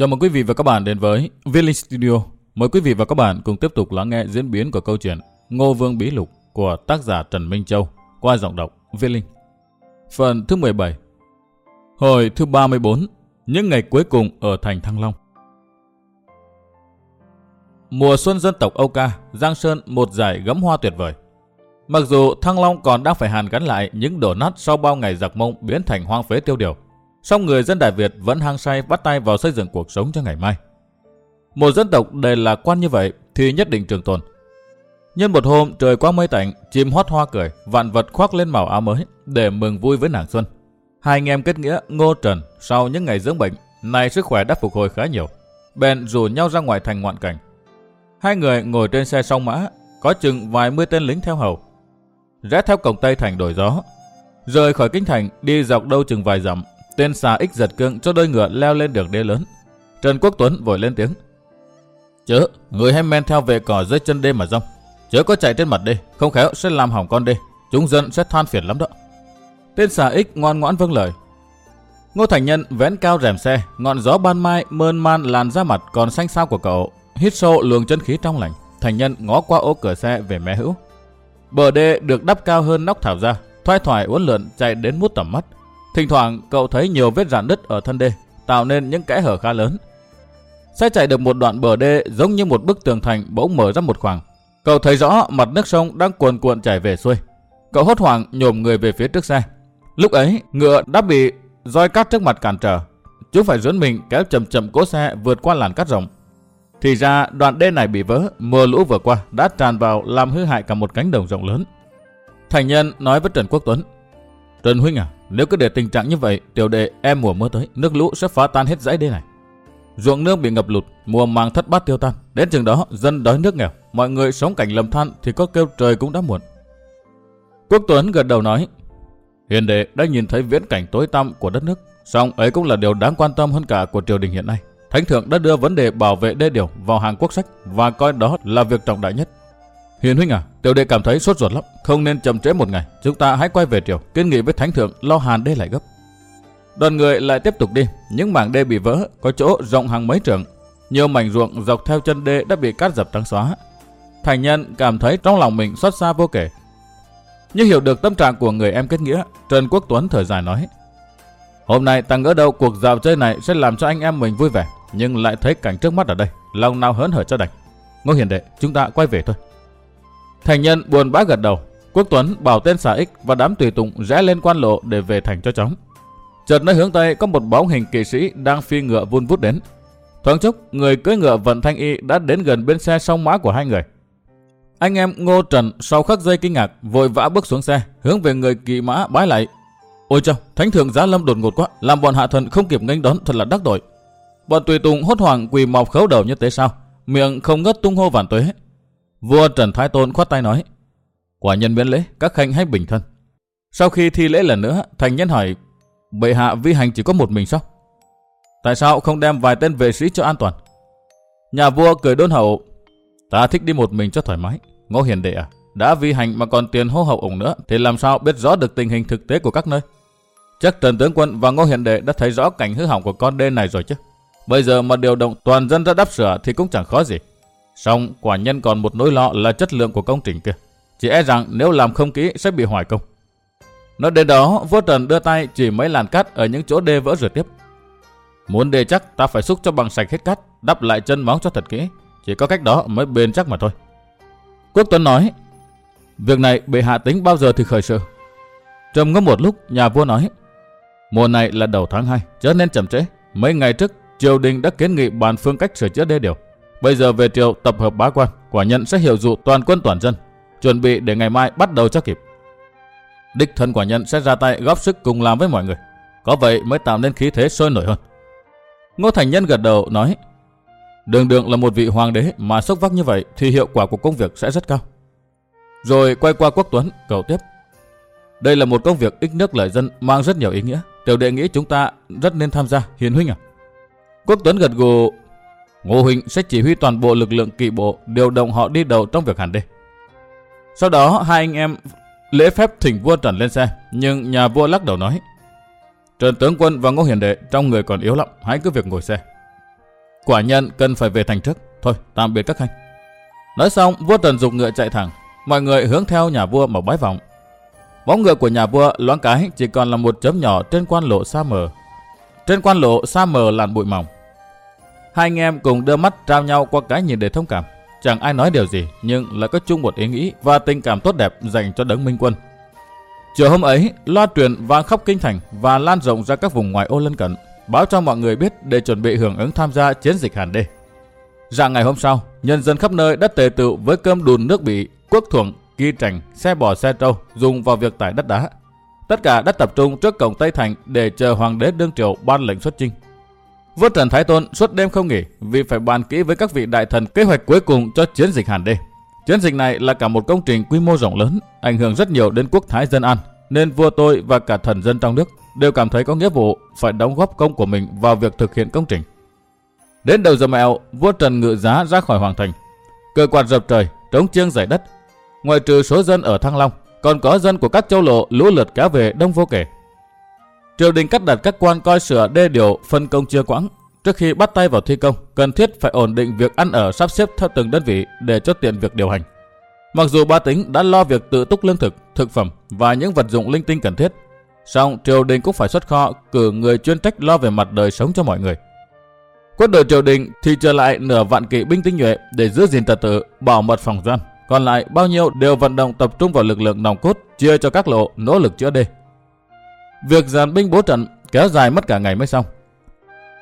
Chào mừng quý vị và các bạn đến với Viết Linh Studio. Mời quý vị và các bạn cùng tiếp tục lắng nghe diễn biến của câu chuyện Ngô Vương Bí Lục của tác giả Trần Minh Châu qua giọng đọc Viết Linh. Phần thứ 17 Hồi thứ 34 Những ngày cuối cùng ở thành Thăng Long Mùa xuân dân tộc Âu Ca, Giang Sơn một giải gấm hoa tuyệt vời. Mặc dù Thăng Long còn đang phải hàn gắn lại những đổ nát sau bao ngày giặc mông biến thành hoang phế tiêu điều, song người dân Đại Việt vẫn hăng say bắt tay vào xây dựng cuộc sống cho ngày mai. Một dân tộc đề lạc quan như vậy thì nhất định trường tồn. Nhân một hôm trời quá mây tạnh, chim hót hoa cười, vạn vật khoác lên màu áo mới để mừng vui với nàng xuân. Hai anh em kết nghĩa Ngô Trần sau những ngày dưỡng bệnh, nay sức khỏe đã phục hồi khá nhiều. Bèn rủ nhau ra ngoài thành ngoạn cảnh. Hai người ngồi trên xe song mã, có chừng vài mươi tên lính theo hầu. Rẽ theo cổng Tây thành đổi gió. Rời khỏi kinh thành, đi dọc đâu chừng vài dặm, tên xà ích giật cương cho đôi ngựa leo lên đường đê lớn. Trần Quốc Tuấn vội lên tiếng. Chớ, người hay men theo về cỏ dưới chân đê mà rong. Chớ có chạy trên mặt đê, không khéo sẽ làm hỏng con đê. Chúng dân sẽ than phiền lắm đó. Tên xà ích ngoan ngoãn vâng lời. Ngô Thành Nhân vén cao rèm xe, ngọn gió ban mai mơn man làn ra mặt còn xanh xao của cậu. Hít sâu luồng chân khí trong lành, Thành Nhân ngó qua ô cửa xe về mé hữu. Bờ đê được đắp cao hơn nóc thảo ra, thoai thoải uốn lượn chạy đến mút tầm mắt. Thỉnh thoảng cậu thấy nhiều vết rạn nứt ở thân đê, tạo nên những kẽ hở khá lớn. Xe chạy được một đoạn bờ đê giống như một bức tường thành bỗng mở ra một khoảng. Cậu thấy rõ mặt nước sông đang cuồn cuộn chảy về xuôi. Cậu hốt hoảng nhổm người về phía trước xe. Lúc ấy, ngựa đã bị roi cát trước mặt cản trở. Chúng phải dướn mình kéo chậm chậm cố xe vượt qua làn cát rộng. Thì ra đoạn đê này bị vỡ, mưa lũ vừa qua đã tràn vào làm hư hại cả một cánh đồng rộng lớn. Thành nhân nói với Trần Quốc Tuấn. Trần Huynh à, nếu cứ để tình trạng như vậy, tiểu đệ em mùa mưa tới, nước lũ sẽ phá tan hết dãy đê này. Ruộng nước bị ngập lụt, mùa màng thất bát tiêu tan. Đến chừng đó, dân đói nước nghèo, mọi người sống cảnh lầm than thì có kêu trời cũng đã muộn. Quốc Tuấn gật đầu nói, Hiền đệ đã nhìn thấy viễn cảnh tối tăm của đất nước, song ấy cũng là điều đáng quan tâm hơn cả của triều đình hiện nay. Thánh thượng đã đưa vấn đề bảo vệ đê điều vào hàng quốc sách và coi đó là việc trọng đại nhất. Hiền huynh à, tiểu đệ cảm thấy sốt ruột lắm, không nên chậm trễ một ngày. Chúng ta hãy quay về triều, kiến nghị với thánh thượng lo hàn đê lại gấp. Đoàn người lại tiếp tục đi, những mảng đê bị vỡ, có chỗ rộng hàng mấy trượng. Nhiều mảnh ruộng dọc theo chân đê đã bị cát dập trắng xóa. Thành nhân cảm thấy trong lòng mình xót xa vô kể. Nhưng hiểu được tâm trạng của người em kết nghĩa, Trần Quốc Tuấn thở dài nói. Hôm nay ta ngỡ đâu cuộc dạo chơi này sẽ làm cho anh em mình vui vẻ, nhưng lại thấy cảnh trước mắt ở đây, lòng nào hớn hở cho đành. Ngô Hiền Đệ, chúng ta quay về thôi. Thành nhân buồn bã gật đầu. Quốc Tuấn bảo tên xà ích và đám tùy tùng rẽ lên quan lộ để về thành cho chóng. Chợt nơi hướng tây có một bóng hình kỵ sĩ đang phi ngựa vun vút đến. Thoáng chốc, người cưỡi ngựa vận thanh y đã đến gần bên xe song mã của hai người. Anh em Ngô Trần sau khắc dây kinh ngạc vội vã bước xuống xe, hướng về người kỵ mã bái lại. Ôi chao, thánh thượng giá lâm đột ngột quá, làm bọn hạ thần không kịp nghênh đón thật là đắc tội. Bọn tùy tùng hốt hoảng quỳ mọc khấu đầu như thế sao, miệng không ngất tung hô vạn tuế. Vua Trần Thái Tôn khoát tay nói, quả nhân miễn lễ, các khanh hãy bình thân. Sau khi thi lễ lần nữa, thành nhân hỏi, bệ hạ vi hành chỉ có một mình sao? Tại sao không đem vài tên vệ sĩ cho an toàn? Nhà vua cười đôn hậu, ta thích đi một mình cho thoải mái. Ngô Hiền Đệ à, đã vi hành mà còn tiền hô hậu ổng nữa, thì làm sao biết rõ được tình hình thực tế của các nơi? Chắc Trần Tướng Quân và Ngô Hiền Đệ đã thấy rõ cảnh hư hỏng của con đê này rồi chứ. Bây giờ mà điều động toàn dân ra đắp sửa thì cũng chẳng khó gì xong quả nhân còn một nỗi lo là chất lượng của công trình kia. Chỉ e rằng nếu làm không kỹ sẽ bị hoài công. Nói đến đó, vua Trần đưa tay chỉ mấy làn cát ở những chỗ đê vỡ rửa tiếp. Muốn đê chắc ta phải xúc cho bằng sạch hết cát, đắp lại chân móng cho thật kỹ. Chỉ có cách đó mới bền chắc mà thôi. Quốc Tuấn nói, việc này bệ hạ tính bao giờ thì khởi sự. Trầm ngâm một lúc, nhà vua nói, mùa này là đầu tháng 2, chớ nên chậm trễ. Mấy ngày trước, triều đình đã kiến nghị bàn phương cách sửa chữa đê điều. Bây giờ về triều tập hợp bá quan, quả nhận sẽ hiểu dụ toàn quân toàn dân, chuẩn bị để ngày mai bắt đầu cho kịp. Đích thân quả nhân sẽ ra tay góp sức cùng làm với mọi người. Có vậy mới tạo nên khí thế sôi nổi hơn. Ngô Thành Nhân gật đầu nói, đường đường là một vị hoàng đế mà sốc vác như vậy thì hiệu quả của công việc sẽ rất cao. Rồi quay qua Quốc Tuấn, cầu tiếp. Đây là một công việc ích nước lợi dân mang rất nhiều ý nghĩa. Tiểu đệ nghĩ chúng ta rất nên tham gia, hiền huynh à? Quốc Tuấn gật gù, Ngô Huỳnh sẽ chỉ huy toàn bộ lực lượng kỵ bộ điều động họ đi đầu trong việc hàn đê. Sau đó hai anh em lễ phép thỉnh vua Trần lên xe, nhưng nhà vua lắc đầu nói. Trần tướng quân và Ngô Hiền Đệ trong người còn yếu lắm, hãy cứ việc ngồi xe. Quả nhân cần phải về thành trước. Thôi, tạm biệt các khanh. Nói xong, vua Trần dục ngựa chạy thẳng. Mọi người hướng theo nhà vua mà bái vọng. Bóng ngựa của nhà vua loáng cái chỉ còn là một chấm nhỏ trên quan lộ xa mờ. Trên quan lộ xa mờ làn bụi mỏng. Hai anh em cùng đưa mắt trao nhau qua cái nhìn để thông cảm. Chẳng ai nói điều gì, nhưng lại có chung một ý nghĩ và tình cảm tốt đẹp dành cho đấng minh quân. Chiều hôm ấy, loa truyền vang khắp kinh thành và lan rộng ra các vùng ngoại ô lân cận, báo cho mọi người biết để chuẩn bị hưởng ứng tham gia chiến dịch Hàn Đê. Rạng ngày hôm sau, nhân dân khắp nơi đã tề tựu với cơm đùn nước bị, quốc thuận, ghi trành, xe bò xe trâu dùng vào việc tải đất đá. Tất cả đã tập trung trước cổng Tây Thành để chờ hoàng đế đương triều ban lệnh xuất chinh. Vua Trần Thái Tôn suốt đêm không nghỉ vì phải bàn kỹ với các vị đại thần kế hoạch cuối cùng cho chiến dịch Hàn Đê. Chiến dịch này là cả một công trình quy mô rộng lớn, ảnh hưởng rất nhiều đến quốc thái dân an, nên vua tôi và cả thần dân trong nước đều cảm thấy có nghĩa vụ phải đóng góp công của mình vào việc thực hiện công trình. Đến đầu giờ mẹo, vua Trần ngự giá ra khỏi hoàng thành. Cờ quạt dập trời, trống chiêng giải đất. Ngoài trừ số dân ở Thăng Long, còn có dân của các châu lộ lũ lượt cá về đông vô kể. Triều đình cắt đặt các quan coi sửa đê điều phân công chia quãng. Trước khi bắt tay vào thi công, cần thiết phải ổn định việc ăn ở sắp xếp theo từng đơn vị để cho tiện việc điều hành. Mặc dù ba tính đã lo việc tự túc lương thực, thực phẩm và những vật dụng linh tinh cần thiết, song triều đình cũng phải xuất kho cử người chuyên trách lo về mặt đời sống cho mọi người. Quân đội triều đình thì trở lại nửa vạn kỵ binh tinh nhuệ để giữ gìn trật tự, bảo mật phòng gian. Còn lại bao nhiêu đều vận động tập trung vào lực lượng nòng cốt, chia cho các lộ nỗ lực chữa đê. Việc dàn binh bố trận kéo dài mất cả ngày mới xong.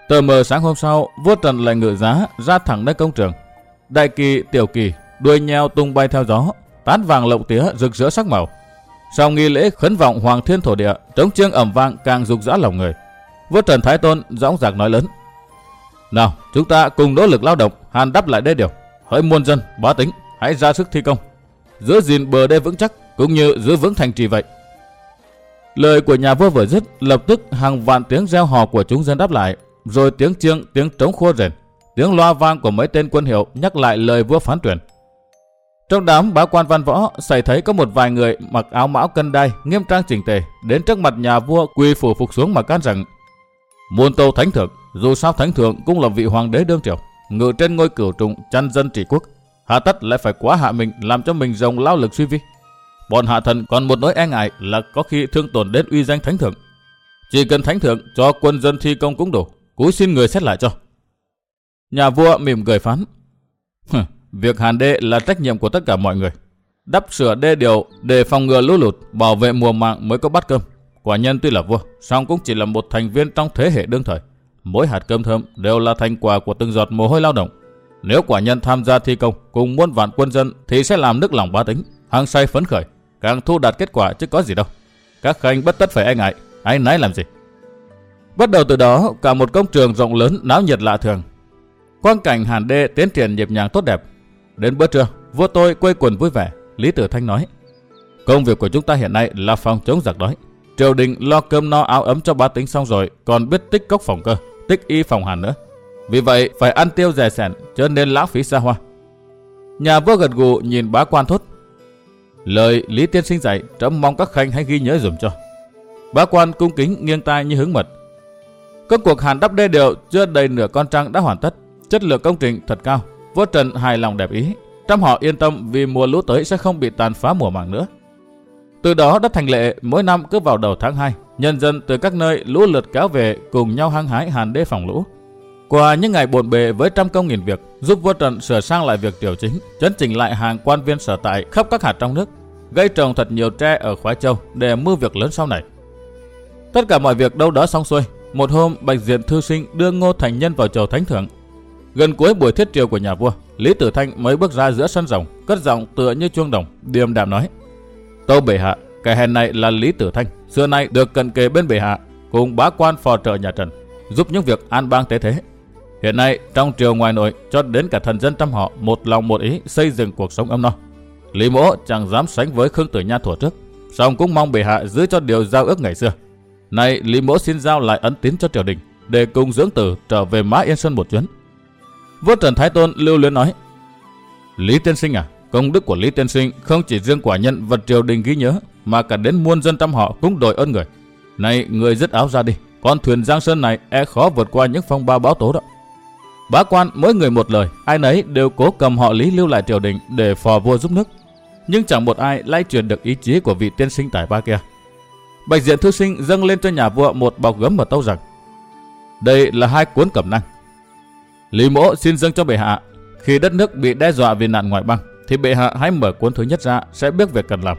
Tờ mờ sáng hôm sau, vua Trần lại ngự giá ra thẳng đến công trường. Đại kỳ, tiểu kỳ, đuôi nheo tung bay theo gió, tán vàng lộng tía rực rỡ sắc màu. Sau nghi lễ khấn vọng hoàng thiên thổ địa, trống chiêng ẩm vang càng rục rã lòng người. Vua Trần Thái Tôn dõng dạc nói lớn: "Nào, chúng ta cùng nỗ lực lao động, hàn đắp lại đê điều. Hỡi muôn dân, bá tính, hãy ra sức thi công, giữ gìn bờ đê vững chắc cũng như giữ vững thành trì vậy." Lời của nhà vua vừa dứt, lập tức hàng vạn tiếng reo hò của chúng dân đáp lại, rồi tiếng chiêng, tiếng trống khua rền, tiếng loa vang của mấy tên quân hiệu nhắc lại lời vua phán truyền. Trong đám bá quan văn võ, xảy thấy có một vài người mặc áo mão cân đai, nghiêm trang chỉnh tề, đến trước mặt nhà vua quỳ phủ phục xuống mà can rằng Muôn tâu thánh thượng, dù sao thánh thượng cũng là vị hoàng đế đương triều, ngự trên ngôi cửu trùng chăn dân trị quốc, hạ tất lại phải quá hạ mình làm cho mình rồng lao lực suy vi. Bọn hạ thần còn một nỗi e ngại là có khi thương tổn đến uy danh thánh thượng. Chỉ cần thánh thượng cho quân dân thi công cũng đủ, cúi xin người xét lại cho. Nhà vua mỉm cười phán. Việc hàn đê là trách nhiệm của tất cả mọi người. Đắp sửa đê điều để phòng ngừa lũ lụt, bảo vệ mùa màng mới có bát cơm. Quả nhân tuy là vua, song cũng chỉ là một thành viên trong thế hệ đương thời. Mỗi hạt cơm thơm đều là thành quả của từng giọt mồ hôi lao động. Nếu quả nhân tham gia thi công cùng muôn vạn quân dân thì sẽ làm nước lòng bá tính, hăng say phấn khởi, càng thu đạt kết quả chứ có gì đâu. Các khanh bất tất phải e ngại, ai nấy làm gì. Bắt đầu từ đó, cả một công trường rộng lớn náo nhiệt lạ thường. Quang cảnh Hàn Đê tiến triển nhịp nhàng tốt đẹp. Đến bữa trưa, vua tôi quây quần vui vẻ, Lý Tử Thanh nói. Công việc của chúng ta hiện nay là phòng chống giặc đói. Triều đình lo cơm no áo ấm cho bá tính xong rồi, còn biết tích cốc phòng cơ, tích y phòng hàn nữa. Vì vậy, phải ăn tiêu rẻ sẻn, cho nên lãng phí xa hoa. Nhà vua gật gù nhìn bá quan thốt. Lời Lý Tiên Sinh dạy, trẫm mong các khanh hãy ghi nhớ dùm cho. Bá quan cung kính nghiêng tai như hướng mật. Công cuộc hàn đắp đê đều chưa đầy nửa con trăng đã hoàn tất. Chất lượng công trình thật cao. Vua Trần hài lòng đẹp ý. Trăm họ yên tâm vì mùa lũ tới sẽ không bị tàn phá mùa màng nữa. Từ đó đã thành lệ mỗi năm cứ vào đầu tháng 2, nhân dân từ các nơi lũ lượt kéo về cùng nhau hăng hái hàn đê phòng lũ. Qua những ngày bộn bề với trăm công nghìn việc, giúp vua Trần sửa sang lại việc triều chính, chấn chỉnh lại hàng quan viên sở tại khắp các hạt trong nước, gây trồng thật nhiều tre ở Khoái Châu để mưu việc lớn sau này. Tất cả mọi việc đâu đó xong xuôi, một hôm Bạch Diện thư sinh đưa Ngô Thành Nhân vào chầu thánh thượng. Gần cuối buổi thiết triều của nhà vua, Lý Tử Thanh mới bước ra giữa sân rồng, cất giọng tựa như chuông đồng, điềm đạm nói: "Tâu bệ hạ, kẻ hèn này là Lý Tử Thanh, xưa nay được cận kề bên bệ hạ, cùng bá quan phò trợ nhà Trần, giúp những việc an bang tế thế. Hiện nay trong triều ngoài nội cho đến cả thần dân trăm họ một lòng một ý xây dựng cuộc sống ấm no. Lý Mỗ chẳng dám sánh với Khương Tử Nha thuở trước, song cũng mong bệ hạ giữ cho điều giao ước ngày xưa. Nay Lý Mỗ xin giao lại ấn tín cho triều đình để cùng dưỡng tử trở về Mã Yên Sơn một chuyến. Vua Trần Thái Tôn lưu luyến nói: Lý Tiên Sinh à, công đức của Lý Tiên Sinh không chỉ riêng quả nhân vật triều đình ghi nhớ, mà cả đến muôn dân trăm họ cũng đổi ơn người. Này người dứt áo ra đi, con thuyền Giang Sơn này e khó vượt qua những phong ba báo tố đó. Bá quan mỗi người một lời, ai nấy đều cố cầm họ Lý lưu lại triều đình để phò vua giúp nước. Nhưng chẳng một ai lay truyền được ý chí của vị tiên sinh tài ba kia. Bạch diện thư sinh dâng lên cho nhà vua một bọc gấm ở tâu rằng Đây là hai cuốn cẩm năng. Lý mỗ xin dâng cho bệ hạ. Khi đất nước bị đe dọa vì nạn ngoại bang, thì bệ hạ hãy mở cuốn thứ nhất ra sẽ biết việc cần làm.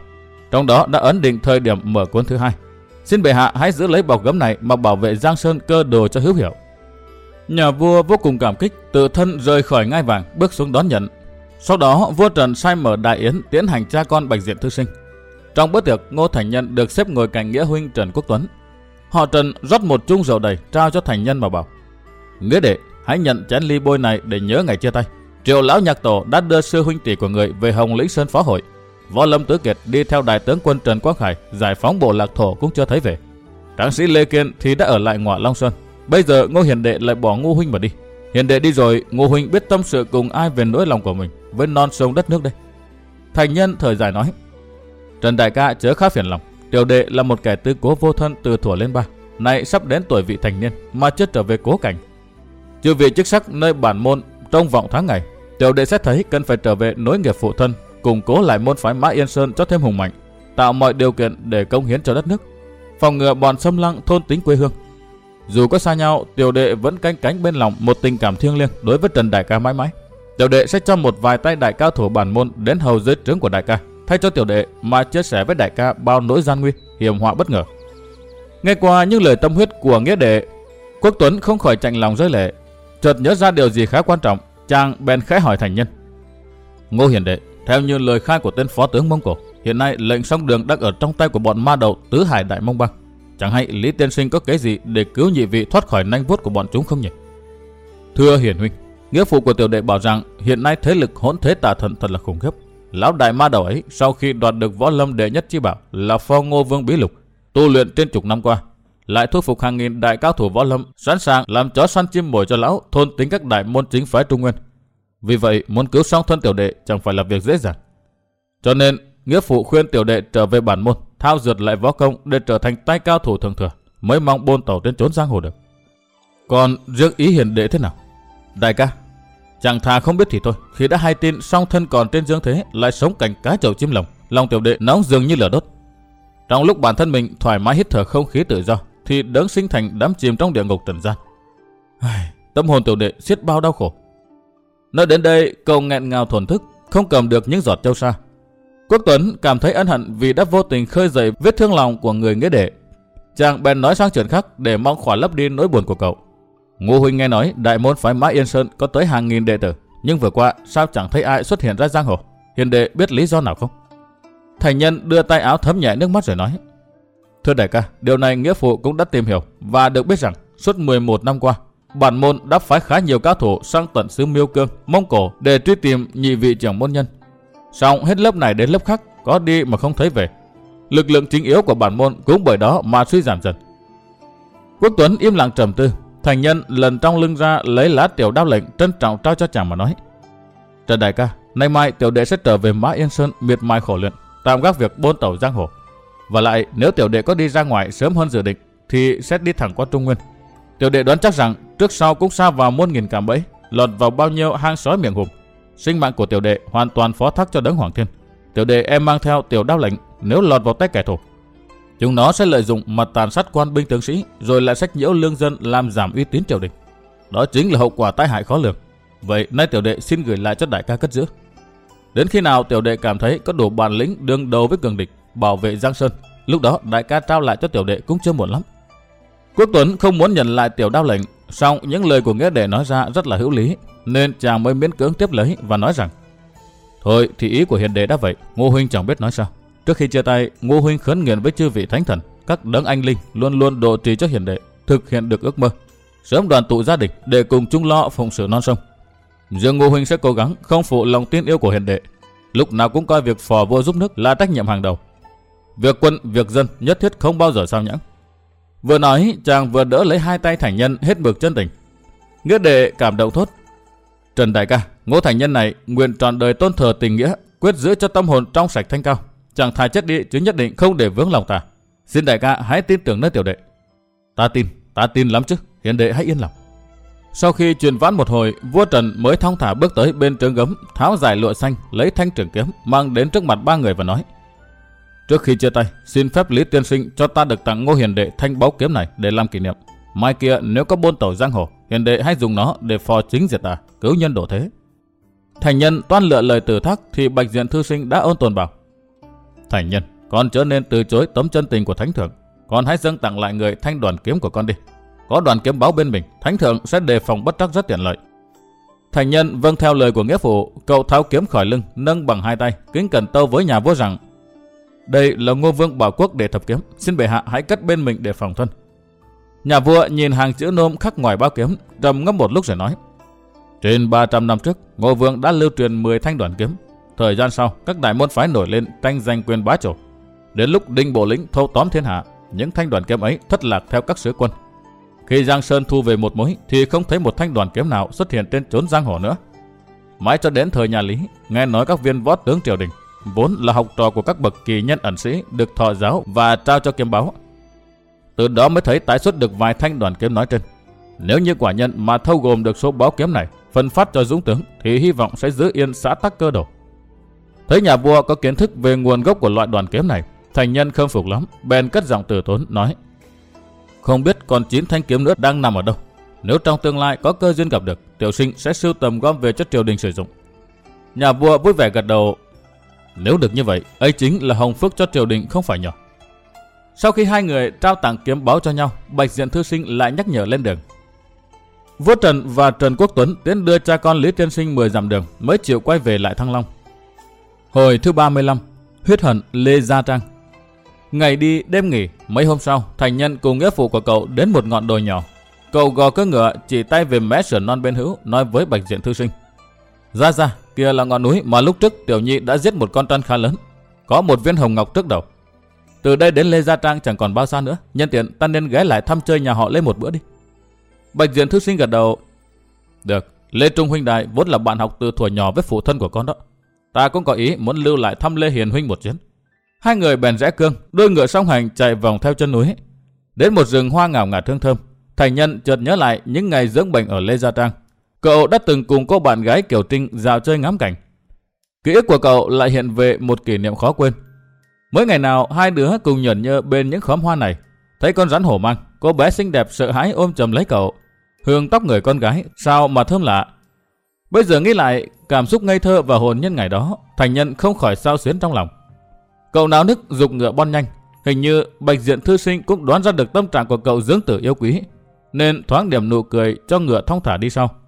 Trong đó đã ấn định thời điểm mở cuốn thứ hai. Xin bệ hạ hãy giữ lấy bọc gấm này mà bảo vệ Giang Sơn cơ đồ cho hữu hiệu. Nhà vua vô cùng cảm kích, tự thân rời khỏi ngai vàng, bước xuống đón nhận. Sau đó, vua Trần sai mở đại yến tiến hành cha con Bạch Diện thư sinh. Trong bữa tiệc, Ngô Thành Nhân được xếp ngồi cạnh nghĩa huynh Trần Quốc Tuấn. Họ Trần rót một chung rượu đầy trao cho Thành Nhân mà bảo: "Nghĩa đệ, hãy nhận chén ly bôi này để nhớ ngày chia tay." Triệu lão nhạc tổ đã đưa sư huynh tỷ của người về Hồng Lĩnh Sơn phó hội. Võ Lâm Tứ Kiệt đi theo đại tướng quân Trần Quang Khải giải phóng bộ lạc thổ cũng chưa thấy về. Tráng sĩ Lê Kiên thì đã ở lại ngọa Long Sơn. Bây giờ Ngô Hiền Đệ lại bỏ Ngô Huynh mà đi. Hiền Đệ đi rồi, Ngô Huynh biết tâm sự cùng ai về nỗi lòng của mình với non sông đất nước đây. Thành nhân thời dài nói. Trần Đại ca chớ khá phiền lòng. Tiểu đệ là một kẻ tư cố vô thân từ thuở lên ba. Nay sắp đến tuổi vị thành niên mà chưa trở về cố cảnh. Chưa vị chức sắc nơi bản môn trong vọng tháng ngày. Tiểu đệ sẽ thấy cần phải trở về nối nghiệp phụ thân, củng cố lại môn phái Mã Yên Sơn cho thêm hùng mạnh, tạo mọi điều kiện để công hiến cho đất nước, phòng ngừa bọn xâm lăng thôn tính quê hương. Dù có xa nhau, tiểu đệ vẫn canh cánh bên lòng một tình cảm thiêng liêng đối với Trần Đại ca mãi mãi. Tiểu đệ sẽ cho một vài tay đại cao thủ bản môn đến hầu dưới trướng của đại ca, thay cho tiểu đệ mà chia sẻ với đại ca bao nỗi gian nguy, hiểm họa bất ngờ. Nghe qua những lời tâm huyết của nghĩa đệ, Quốc Tuấn không khỏi chạnh lòng rơi lệ, chợt nhớ ra điều gì khá quan trọng, chàng bèn khẽ hỏi thành nhân. Ngô Hiền Đệ, theo như lời khai của tên phó tướng Mông Cổ, hiện nay lệnh song đường đang ở trong tay của bọn ma đầu tứ hải đại Mông Bang. Chẳng hay Lý Tiên Sinh có kế gì để cứu nhị vị thoát khỏi nanh vuốt của bọn chúng không nhỉ? Thưa Hiền Huynh, nghĩa phụ của tiểu đệ bảo rằng hiện nay thế lực hỗn thế tà thần thật là khủng khiếp. Lão đại ma đầu ấy sau khi đoạt được võ lâm đệ nhất chi bảo là pho ngô vương bí lục, tu luyện trên chục năm qua, lại thu phục hàng nghìn đại cao thủ võ lâm sẵn sàng làm chó săn chim mồi cho lão thôn tính các đại môn chính phái trung nguyên. Vì vậy muốn cứu song thân tiểu đệ chẳng phải là việc dễ dàng. Cho nên nghĩa phụ khuyên tiểu đệ trở về bản môn, thao dượt lại võ công để trở thành tay cao thủ thường thừa, mới mong bôn tàu trên trốn giang hồ được. Còn riêng ý hiền đệ thế nào? Đại ca, chẳng thà không biết thì thôi, khi đã hay tin song thân còn trên dương thế lại sống cảnh cá chậu chim lồng, lòng tiểu đệ nóng dường như lửa đốt. Trong lúc bản thân mình thoải mái hít thở không khí tự do, thì đấng sinh thành đắm chìm trong địa ngục trần gian. Tâm hồn tiểu đệ xiết bao đau khổ. Nói đến đây, cầu nghẹn ngào thuần thức, không cầm được những giọt châu sa. Quốc Tuấn cảm thấy ân hận vì đã vô tình khơi dậy vết thương lòng của người nghĩa đệ. Chàng bèn nói sang chuyện khác để mong khỏa lấp đi nỗi buồn của cậu. Ngô Huynh nghe nói đại môn phái Mã Yên Sơn có tới hàng nghìn đệ tử, nhưng vừa qua sao chẳng thấy ai xuất hiện ra giang hồ? Hiền đệ biết lý do nào không? Thành nhân đưa tay áo thấm nhẹ nước mắt rồi nói. Thưa đại ca, điều này nghĩa phụ cũng đã tìm hiểu và được biết rằng suốt 11 năm qua, bản môn đã phái khá nhiều cao thủ sang tận xứ Miêu Cương, Mông Cổ để truy tìm nhị vị trưởng môn nhân. Xong hết lớp này đến lớp khác, có đi mà không thấy về. Lực lượng chính yếu của bản môn cũng bởi đó mà suy giảm dần. Quốc Tuấn im lặng trầm tư, thành nhân lần trong lưng ra lấy lá tiểu đao lệnh trân trọng trao cho chàng mà nói. Trần đại ca, nay mai tiểu đệ sẽ trở về Mã Yên Sơn miệt mài khổ luyện, tạm gác việc bôn tàu giang hồ. Và lại nếu tiểu đệ có đi ra ngoài sớm hơn dự định thì sẽ đi thẳng qua Trung Nguyên. Tiểu đệ đoán chắc rằng trước sau cũng xa vào muôn nghìn cảm bẫy, lọt vào bao nhiêu hang sói miệng hùm. Sinh mạng của tiểu đệ hoàn toàn phó thác cho đấng hoàng thiên. Tiểu đệ em mang theo tiểu đao lệnh nếu lọt vào tay kẻ thù. Chúng nó sẽ lợi dụng mà tàn sát quan binh tướng sĩ rồi lại sách nhiễu lương dân làm giảm uy tín triều đình. Đó chính là hậu quả tai hại khó lường. Vậy nay tiểu đệ xin gửi lại cho đại ca cất giữ. Đến khi nào tiểu đệ cảm thấy có đủ bản lĩnh đương đầu với cường địch, bảo vệ Giang Sơn. Lúc đó đại ca trao lại cho tiểu đệ cũng chưa muộn lắm. Quốc Tuấn không muốn nhận lại tiểu đao lệnh, song những lời của nghĩa đệ nói ra rất là hữu lý, nên chàng mới miễn cưỡng tiếp lấy và nói rằng Thôi thì ý của hiền đệ đã vậy, Ngô Huynh chẳng biết nói sao. Trước khi chia tay, Ngô Huynh khấn nguyện với chư vị thánh thần, các đấng anh linh luôn luôn độ trì cho hiền đệ, thực hiện được ước mơ. Sớm đoàn tụ gia đình để cùng chung lo phụng sự non sông. Dương Ngô Huynh sẽ cố gắng không phụ lòng tin yêu của hiền đệ. Lúc nào cũng coi việc phò vua giúp nước là trách nhiệm hàng đầu. Việc quân, việc dân nhất thiết không bao giờ sao nhãng. Vừa nói, chàng vừa đỡ lấy hai tay thành nhân hết mực chân tình. Nghĩa đệ cảm động thốt. Trần Đại ca, ngô thành nhân này nguyện trọn đời tôn thờ tình nghĩa, quyết giữ cho tâm hồn trong sạch thanh cao. Chàng thà chết đi chứ nhất định không để vướng lòng ta. Xin đại ca hãy tin tưởng nơi tiểu đệ. Ta tin, ta tin lắm chứ, hiền đệ hãy yên lòng. Sau khi truyền vãn một hồi, vua Trần mới thong thả bước tới bên trướng gấm, tháo giải lụa xanh, lấy thanh trường kiếm, mang đến trước mặt ba người và nói. Trước khi chia tay, xin phép Lý Tiên Sinh cho ta được tặng ngô hiền đệ thanh báu kiếm này để làm kỷ niệm. Mai kia nếu có buôn tẩu giang hồ, hiền đệ hãy dùng nó để phò chính diệt ta, cứu nhân đổ thế. Thành nhân toan lựa lời từ thác thì bạch diện thư sinh đã ôn tồn bảo. Thành nhân, con chớ nên từ chối tấm chân tình của thánh thượng. Con hãy dâng tặng lại người thanh đoàn kiếm của con đi. Có đoàn kiếm báo bên mình, thánh thượng sẽ đề phòng bất trắc rất tiện lợi. Thành nhân vâng theo lời của nghĩa phụ, cậu tháo kiếm khỏi lưng, nâng bằng hai tay, kính cẩn tâu với nhà vua rằng đây là ngô vương bảo quốc để thập kiếm, xin bệ hạ hãy cất bên mình để phòng thân. Nhà vua nhìn hàng chữ nôm khắc ngoài bao kiếm, trầm ngâm một lúc rồi nói. Trên 300 năm trước, Ngô Vương đã lưu truyền 10 thanh đoàn kiếm. Thời gian sau, các đại môn phái nổi lên tranh giành quyền bá chủ. Đến lúc Đinh Bộ Lĩnh thâu tóm thiên hạ, những thanh đoàn kiếm ấy thất lạc theo các sứ quân. Khi Giang Sơn thu về một mối thì không thấy một thanh đoàn kiếm nào xuất hiện trên chốn giang hồ nữa. Mãi cho đến thời nhà Lý, nghe nói các viên võ tướng triều đình vốn là học trò của các bậc kỳ nhân ẩn sĩ được thọ giáo và trao cho kiếm báo. Từ đó mới thấy tái xuất được vài thanh đoàn kiếm nói trên. Nếu như quả nhân mà thâu gồm được số báo kiếm này, phân phát cho dũng tướng thì hy vọng sẽ giữ yên xã tắc cơ đồ. Thấy nhà vua có kiến thức về nguồn gốc của loại đoàn kiếm này, thành nhân khâm phục lắm, bèn cất giọng từ tốn nói: "Không biết còn chín thanh kiếm nữa đang nằm ở đâu. Nếu trong tương lai có cơ duyên gặp được, tiểu sinh sẽ sưu tầm gom về cho triều đình sử dụng." Nhà vua vui vẻ gật đầu. Nếu được như vậy, ấy chính là hồng phước cho triều đình không phải nhỏ. Sau khi hai người trao tặng kiếm báo cho nhau, Bạch Diện Thư Sinh lại nhắc nhở lên đường. Vua Trần và Trần Quốc Tuấn tiến đưa cha con Lý Tiên Sinh 10 dặm đường mới chịu quay về lại Thăng Long. Hồi thứ 35, huyết hận Lê Gia Trang. Ngày đi đêm nghỉ, mấy hôm sau, thành nhân cùng nghĩa phụ của cậu đến một ngọn đồi nhỏ. Cậu gò cơ ngựa chỉ tay về mé sườn non bên hữu, nói với Bạch Diện Thư Sinh. Ra ra, kia là ngọn núi mà lúc trước Tiểu Nhi đã giết một con trăn khá lớn. Có một viên hồng ngọc trước đầu. Từ đây đến Lê Gia Trang chẳng còn bao xa nữa. Nhân tiện ta nên ghé lại thăm chơi nhà họ lê một bữa đi. Bạch Diện Thư Sinh gật đầu. Được, Lê Trung Huynh Đại vốn là bạn học từ thuở nhỏ với phụ thân của con đó. Ta cũng có ý muốn lưu lại thăm Lê Hiền Huynh một chuyến. Hai người bèn rẽ cương, đôi ngựa song hành chạy vòng theo chân núi. Đến một rừng hoa ngào ngạt hương thơm, Thành Nhân chợt nhớ lại những ngày dưỡng bệnh ở Lê Gia Trang. Cậu đã từng cùng cô bạn gái Kiều Trinh dạo chơi ngắm cảnh. Ký ức của cậu lại hiện về một kỷ niệm khó quên. Mỗi ngày nào hai đứa cùng nhẫn nhơ bên những khóm hoa này, thấy con rắn hổ mang, cô bé xinh đẹp sợ hãi ôm chầm lấy cậu. Hương tóc người con gái, sao mà thơm lạ. Bây giờ nghĩ lại, cảm xúc ngây thơ và hồn nhân ngày đó, thành nhân không khỏi sao xuyến trong lòng. Cậu náo nức dục ngựa bon nhanh, hình như bạch diện thư sinh cũng đoán ra được tâm trạng của cậu dưỡng tử yêu quý, nên thoáng điểm nụ cười cho ngựa thong thả đi sau.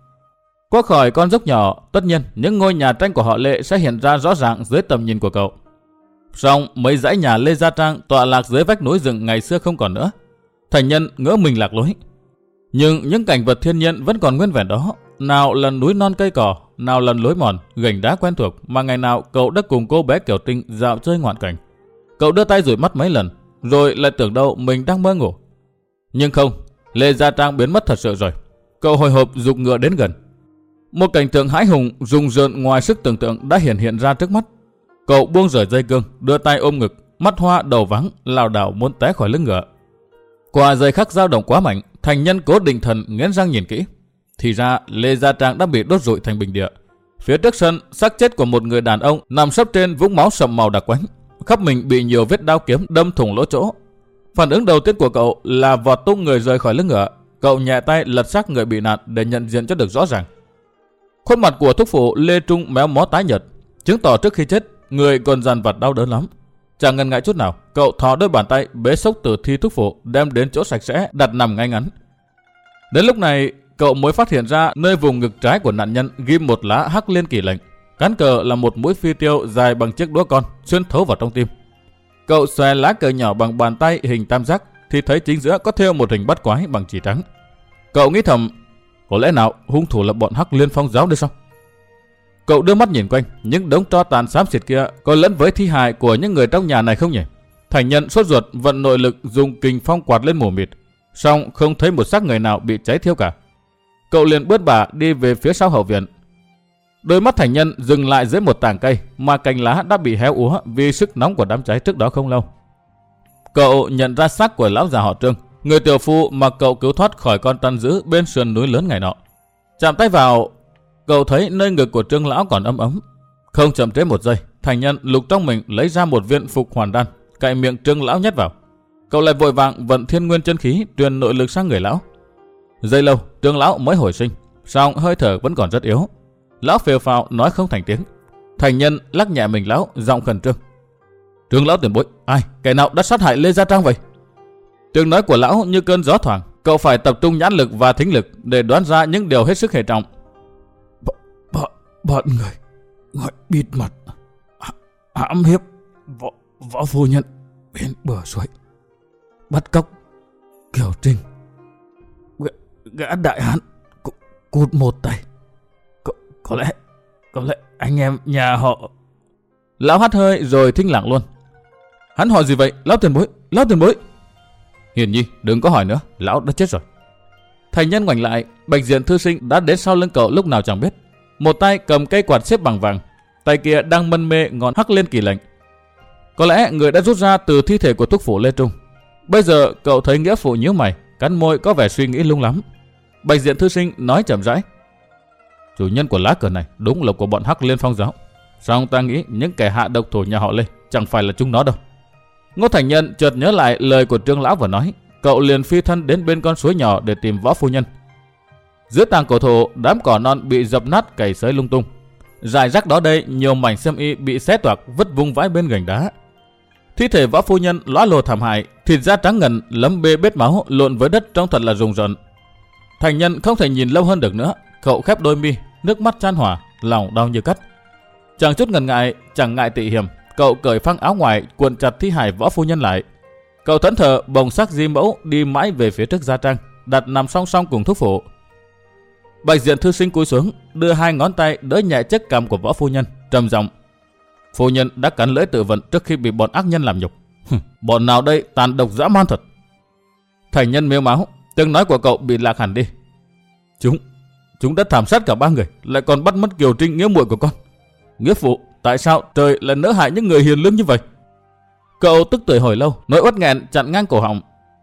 Qua khỏi con dốc nhỏ, tất nhiên những ngôi nhà tranh của họ Lệ sẽ hiện ra rõ ràng dưới tầm nhìn của cậu. Song mấy dãy nhà Lê Gia Trang tọa lạc dưới vách núi rừng ngày xưa không còn nữa. Thành nhân ngỡ mình lạc lối. Nhưng những cảnh vật thiên nhiên vẫn còn nguyên vẹn đó. Nào là núi non cây cỏ, nào là lối mòn, gành đá quen thuộc mà ngày nào cậu đã cùng cô bé Kiều Trinh dạo chơi ngoạn cảnh. Cậu đưa tay rủi mắt mấy lần, rồi lại tưởng đâu mình đang mơ ngủ. Nhưng không, Lê Gia Trang biến mất thật sự rồi. Cậu hồi hộp dục ngựa đến gần. Một cảnh tượng hãi hùng rùng rợn ngoài sức tưởng tượng đã hiện hiện ra trước mắt. Cậu buông rời dây cương, đưa tay ôm ngực, mắt hoa đầu vắng, lảo đảo muốn té khỏi lưng ngựa. Qua dây khắc dao động quá mạnh, thành nhân cố định thần nghiến răng nhìn kỹ. Thì ra Lê Gia Trang đã bị đốt rụi thành bình địa. Phía trước sân, xác chết của một người đàn ông nằm sấp trên vũng máu sậm màu đặc quánh. Khắp mình bị nhiều vết đao kiếm đâm thủng lỗ chỗ. Phản ứng đầu tiên của cậu là vọt tung người rời khỏi lưng ngựa. Cậu nhẹ tay lật xác người bị nạn để nhận diện cho được rõ ràng. Khuôn mặt của thúc phụ Lê Trung méo mó tái nhợt, chứng tỏ trước khi chết, người còn dằn vặt đau đớn lắm. Chẳng ngần ngại chút nào, cậu thò đôi bàn tay bế sốc từ thi thúc phụ đem đến chỗ sạch sẽ đặt nằm ngay ngắn. Đến lúc này, cậu mới phát hiện ra nơi vùng ngực trái của nạn nhân ghim một lá hắc liên kỳ lệnh. Cán cờ là một mũi phi tiêu dài bằng chiếc đũa con xuyên thấu vào trong tim. Cậu xòe lá cờ nhỏ bằng bàn tay hình tam giác thì thấy chính giữa có thêu một hình bắt quái bằng chỉ trắng. Cậu nghĩ thầm, có lẽ nào hung thủ là bọn hắc liên phong giáo đây sao? Cậu đưa mắt nhìn quanh, những đống tro tàn xám xịt kia có lẫn với thi hài của những người trong nhà này không nhỉ? Thành nhân sốt ruột vận nội lực dùng kình phong quạt lên mù mịt, song không thấy một xác người nào bị cháy thiêu cả. Cậu liền bước bà đi về phía sau hậu viện. Đôi mắt thành nhân dừng lại dưới một tảng cây mà cành lá đã bị héo úa vì sức nóng của đám cháy trước đó không lâu. Cậu nhận ra xác của lão già họ Trương, người tiểu phu mà cậu cứu thoát khỏi con tan dữ bên sườn núi lớn ngày nọ. Chạm tay vào, cậu thấy nơi ngực của trương lão còn ấm ấm. Không chậm trễ một giây, thành nhân lục trong mình lấy ra một viên phục hoàn đan, cậy miệng trương lão nhét vào. Cậu lại vội vàng vận thiên nguyên chân khí truyền nội lực sang người lão. Giây lâu, trương lão mới hồi sinh, song hơi thở vẫn còn rất yếu. Lão phều phào nói không thành tiếng. Thành nhân lắc nhẹ mình lão, giọng khẩn trương. Trương lão tiền bối, ai, kẻ nào đã sát hại Lê Gia Trang vậy? Tiếng nói của lão như cơn gió thoảng, cậu phải tập trung nhãn lực và thính lực để đoán ra những điều hết sức hệ trọng. Bọn, bọn người, người bịt mặt, hãm hiếp, võ, võ phu nhân bên bờ suối, bắt cóc, Kiều Trinh, gã, gã đại hán, cụt một tay. Có, có lẽ, có lẽ anh em nhà họ... Lão hắt hơi rồi thinh lặng luôn. Hắn hỏi gì vậy? Lão tiền bối, lão tiền bối. Hiền nhi, đừng có hỏi nữa, lão đã chết rồi. Thành nhân ngoảnh lại, bạch diện thư sinh đã đến sau lưng cậu lúc nào chẳng biết. Một tay cầm cây quạt xếp bằng vàng, tay kia đang mân mê ngọn hắc lên kỳ lệnh. Có lẽ người đã rút ra từ thi thể của thúc phủ Lê Trung. Bây giờ cậu thấy nghĩa phụ nhíu mày, cắn môi có vẻ suy nghĩ lung lắm. Bạch diện thư sinh nói chậm rãi. Chủ nhân của lá cờ này đúng là của bọn hắc liên phong giáo. Song ta nghĩ những kẻ hạ độc thủ nhà họ Lê chẳng phải là chúng nó đâu. Ngô Thành Nhân chợt nhớ lại lời của Trương Lão vừa nói. Cậu liền phi thân đến bên con suối nhỏ để tìm võ phu nhân. Giữa tàng cổ thụ, đám cỏ non bị dập nát cày sới lung tung. Dài rác đó đây, nhiều mảnh xem y bị xé toạc vứt vung vãi bên gành đá. Thi thể võ phu nhân lõa lồ thảm hại, thịt da trắng ngần, lấm bê bết máu, lộn với đất trông thật là rùng rợn. Thành nhân không thể nhìn lâu hơn được nữa, cậu khép đôi mi, nước mắt chan hòa, lòng đau như cắt. Chẳng chút ngần ngại, chẳng ngại tị hiểm, cậu cởi phăng áo ngoài, cuộn chặt thi hài võ phu nhân lại. Cậu thẫn thờ bồng sắc di mẫu đi mãi về phía trước gia trang, đặt nằm song song cùng thuốc phụ. Bạch diện thư sinh cúi xuống, đưa hai ngón tay đỡ nhẹ chiếc cằm của võ phu nhân, trầm giọng. Phu nhân đã cắn lưỡi tự vận trước khi bị bọn ác nhân làm nhục. bọn nào đây tàn độc dã man thật. Thành nhân mếu máu, tiếng nói của cậu bị lạc hẳn đi. Chúng, chúng đã thảm sát cả ba người, lại còn bắt mất Kiều Trinh nghĩa muội của con. Nghĩa phụ, tại sao trời lại nỡ hại những người hiền lương như vậy? Cậu tức tuổi hồi lâu, nỗi uất nghẹn chặn ngang cổ họng.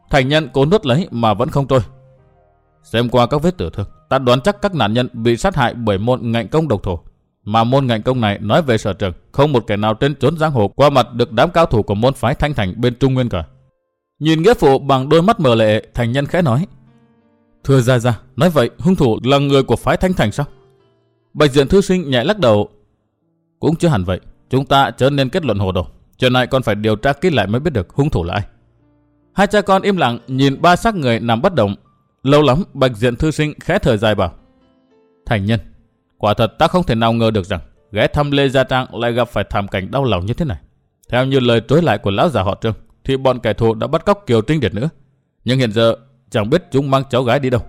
Thành nhân cố nuốt lấy mà vẫn không trôi. Xem qua các vết tử thương, ta đoán chắc các nạn nhân bị sát hại bởi môn ngạnh công độc thổ. Mà môn ngạnh công này nói về sở trường, không một kẻ nào trên trốn giang hồ qua mặt được đám cao thủ của môn phái thanh thành bên Trung Nguyên cả. Nhìn nghĩa phụ bằng đôi mắt mờ lệ, thành nhân khẽ nói. Thưa ra ra, nói vậy hung thủ là người của phái thanh thành sao? Bạch diện thư sinh nhẹ lắc đầu. Cũng chưa hẳn vậy, chúng ta chớ nên kết luận hồ đồ. Chuyện này còn phải điều tra kỹ lại mới biết được hung thủ là ai. Hai cha con im lặng nhìn ba xác người nằm bất động. Lâu lắm, bạch diện thư sinh khẽ thở dài bảo. Thành nhân, quả thật ta không thể nào ngờ được rằng ghé thăm Lê Gia Trang lại gặp phải thảm cảnh đau lòng như thế này. Theo như lời trối lại của lão già họ Trương, thì bọn kẻ thù đã bắt cóc Kiều Trinh Điệt nữa. Nhưng hiện giờ chẳng biết chúng mang cháu gái đi đâu.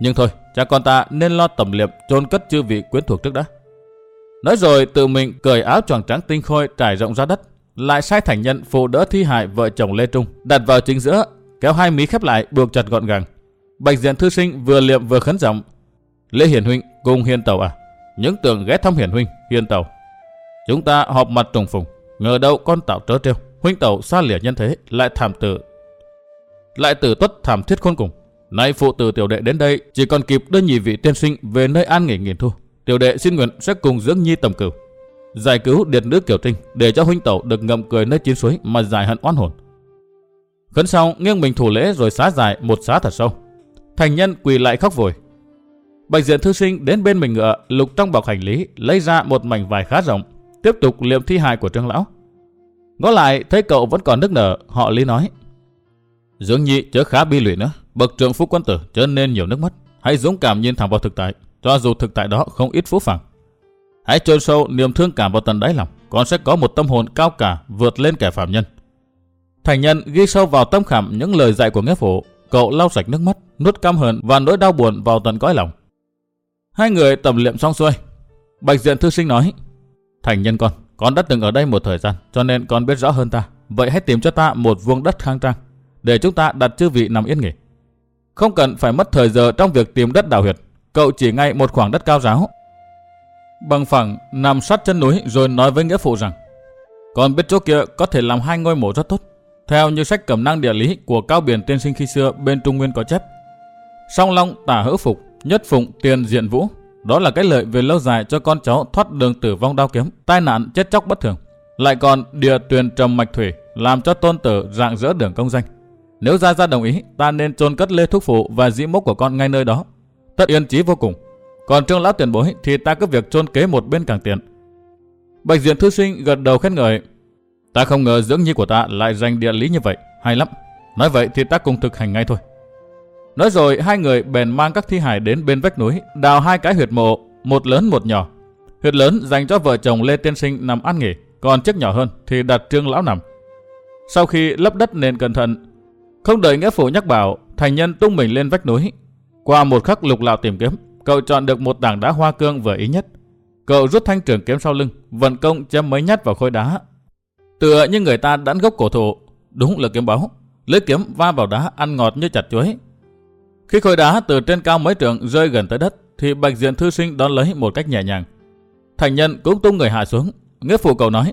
Nhưng thôi, cha con ta nên lo tẩm liệm chôn cất chư vị quyến thuộc trước đã. Nói rồi tự mình cởi áo choàng trắng tinh khôi trải rộng ra đất, lại sai thành nhân phụ đỡ thi hại vợ chồng Lê Trung, đặt vào chính giữa, kéo hai mí khép lại buộc chặt gọn gàng. Bạch diện thư sinh vừa liệm vừa khấn giọng. Lê Hiền Huynh cùng Hiền Tàu à? Những tưởng ghét thăm Hiền Huynh, Hiền Tàu. Chúng ta họp mặt trùng phùng, ngờ đâu con tạo trớ trêu. Huynh Tàu xa lìa nhân thế, lại thảm tử. Lại tử tuất thảm thiết khôn cùng. Nay phụ tử tiểu đệ đến đây chỉ còn kịp đưa nhị vị tiên sinh về nơi an nghỉ nghiền thu. Tiểu đệ xin nguyện sẽ cùng dưỡng nhi tầm cửu. Giải cứu điệt nữ Kiều Trinh để cho huynh tẩu được ngậm cười nơi chiến suối mà giải hận oan hồn. Khấn xong nghiêng mình thủ lễ rồi xá dài một xá thật sâu. Thành nhân quỳ lại khóc vội. Bạch diện thư sinh đến bên mình ngựa, lục trong bọc hành lý, lấy ra một mảnh vải khá rộng, tiếp tục liệm thi hài của trương lão. Ngó lại, thấy cậu vẫn còn nước nở, họ lý nói. Dưỡng nhi chớ khá bi lụy nữa, bậc trưởng phúc quân tử trở nên nhiều nước mắt, hãy dũng cảm nhìn thẳng vào thực tại cho dù thực tại đó không ít phú phàng. Hãy chôn sâu niềm thương cảm vào tận đáy lòng con sẽ có một tâm hồn cao cả vượt lên kẻ phạm nhân. Thành nhân ghi sâu vào tâm khảm những lời dạy của nghĩa phụ, cậu lau sạch nước mắt, nuốt căm hờn và nỗi đau buồn vào tận cõi lòng. Hai người tầm liệm xong xuôi. Bạch diện thư sinh nói, thành nhân con con đã từng ở đây một thời gian, cho nên con biết rõ hơn ta. Vậy hãy tìm cho ta một vuông đất khang trang, để chúng ta đặt chư vị nằm yên nghỉ. Không cần phải mất thời giờ trong việc tìm đất đào huyệt. Cậu chỉ ngay một khoảng đất cao ráo, Bằng phẳng nằm sát chân núi rồi nói với nghĩa phụ rằng Con biết chỗ kia có thể làm hai ngôi mộ rất tốt. Theo như sách cẩm năng địa lý của Cao Biển tiên sinh khi xưa bên Trung Nguyên có chép. Song Long tả hữu phục, nhất phụng tiền diện vũ. Đó là cái lợi về lâu dài cho con cháu thoát đường tử vong đau kiếm, tai nạn chết chóc bất thường. Lại còn địa tuyền trầm mạch thủy, làm cho tôn tử rạng rỡ đường công danh. Nếu Gia Gia đồng ý, ta nên chôn cất Lê Thúc Phụ và dĩ mốc của con ngay nơi đó. Tất yên chí vô cùng. Còn trương lão tiền bối thì ta cứ việc trôn kế một bên càng tiền. Bạch Diện Thư Sinh gật đầu khen ngợi. Ta không ngờ dưỡng nhi của ta lại dành địa lý như vậy. Hay lắm. Nói vậy thì ta cùng thực hành ngay thôi. Nói rồi hai người bèn mang các thi hài đến bên vách núi, đào hai cái huyệt mộ, một lớn một nhỏ. Huyệt lớn dành cho vợ chồng Lê Tiên Sinh nằm ăn nghỉ, còn chiếc nhỏ hơn thì đặt trương lão nằm. Sau khi lấp đất nền cẩn thận, không đợi nghĩa phụ nhắc bảo, thành nhân tung mình lên vách núi. Qua một khắc lục lạo tìm kiếm, cậu chọn được một tảng đá hoa cương vừa ý nhất. Cậu rút thanh trường kiếm sau lưng, vận công chém mấy nhát vào khối đá. Tựa như người ta đắn gốc cổ thụ, đúng là kiếm báo. Lưỡi kiếm va vào đá ăn ngọt như chặt chuối. Khi khối đá từ trên cao mấy trường rơi gần tới đất, thì bạch diện thư sinh đón lấy một cách nhẹ nhàng. Thành nhân cũng tung người hạ xuống. Nghĩa phụ cậu nói,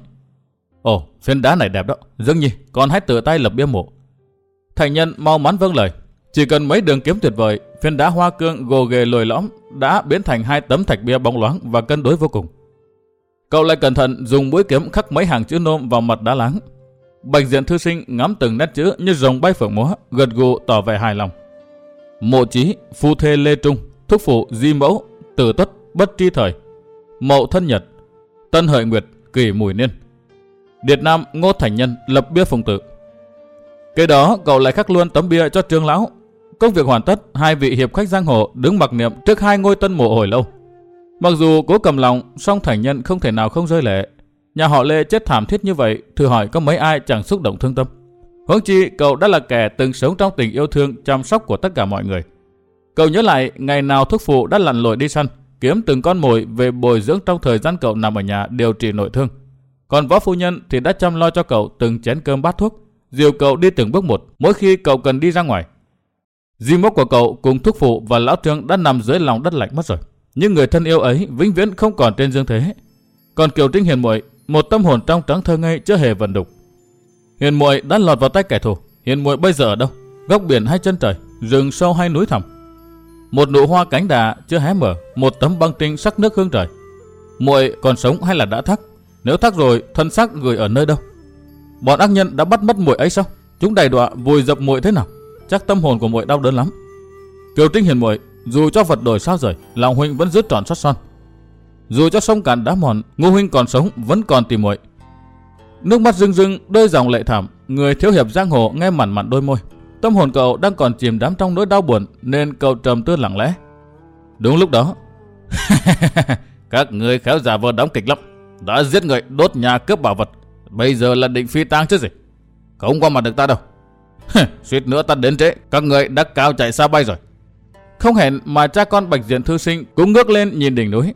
Ồ, phiến đá này đẹp đó. Dương Nhi, con hãy tự tay lập bia mộ. Thành nhân mau mắn vâng lời. Chỉ cần mấy đường kiếm tuyệt vời, phiến đá hoa cương gồ ghề lồi lõm đã biến thành hai tấm thạch bia bóng loáng và cân đối vô cùng. Cậu lại cẩn thận dùng mũi kiếm khắc mấy hàng chữ nôm vào mặt đá láng. Bạch diện thư sinh ngắm từng nét chữ như rồng bay phượng múa, gật gù tỏ vẻ hài lòng. Mộ chí, phu thê Lê Trung, thúc phụ Di Mẫu, Tử tuất Bất Tri Thời, Mậu Thân Nhật, Tân Hợi Nguyệt, Kỷ Mùi Niên. Điệt Nam Ngô Thành Nhân lập bia phùng tự. Kế đó cậu lại khắc luôn tấm bia cho trương lão. Công việc hoàn tất, hai vị hiệp khách giang hồ đứng mặc niệm trước hai ngôi tân mộ hồi lâu. Mặc dù cố cầm lòng, song Thành Nhân không thể nào không rơi lệ. Nhà họ Lê chết thảm thiết như vậy, thử hỏi có mấy ai chẳng xúc động thương tâm. Huống chi cậu đã là kẻ từng sống trong tình yêu thương chăm sóc của tất cả mọi người. Cậu nhớ lại ngày nào thúc phụ đã lặn lội đi săn, kiếm từng con mồi về bồi dưỡng trong thời gian cậu nằm ở nhà điều trị nội thương. Còn võ phu nhân thì đã chăm lo cho cậu từng chén cơm bát thuốc, dìu cậu đi từng bước một mỗi khi cậu cần đi ra ngoài. Di mốc của cậu cùng thúc phụ và lão trương đã nằm dưới lòng đất lạnh mất rồi. Nhưng người thân yêu ấy vĩnh viễn không còn trên dương thế. Còn Kiều Trinh hiền muội, một tâm hồn trong trắng thơ ngây chưa hề vận đục. Hiền muội đã lọt vào tay kẻ thù. Hiền muội bây giờ ở đâu? Góc biển hay chân trời? Rừng sâu hay núi thẳm? Một nụ hoa cánh đà chưa hé mở, một tấm băng tinh sắc nước hương trời. Muội còn sống hay là đã thắc? Nếu thắc rồi, thân xác gửi ở nơi đâu? Bọn ác nhân đã bắt mất muội ấy sao? Chúng đầy đọa vùi dập muội thế nào? Chắc tâm hồn của muội đau đớn lắm. Kiều Trinh hiền muội, dù cho vật đổi sao rời, lòng huynh vẫn giữ tròn sót son. Dù cho sông cạn đá mòn, Ngô huynh còn sống vẫn còn tìm muội. Nước mắt rưng rưng, đôi dòng lệ thảm, người thiếu hiệp giang hồ nghe mặn mặn đôi môi. Tâm hồn cậu đang còn chìm đắm trong nỗi đau buồn nên cậu trầm tư lặng lẽ. Đúng lúc đó, các người khéo giả vờ đóng kịch lắm đã giết người đốt nhà cướp bảo vật. Bây giờ là định phi tang chứ gì. Không qua mặt được ta đâu. Suýt nữa ta đến trễ, các người đã cao chạy xa bay rồi. Không hẹn mà cha con bạch diện thư sinh cũng ngước lên nhìn đỉnh núi.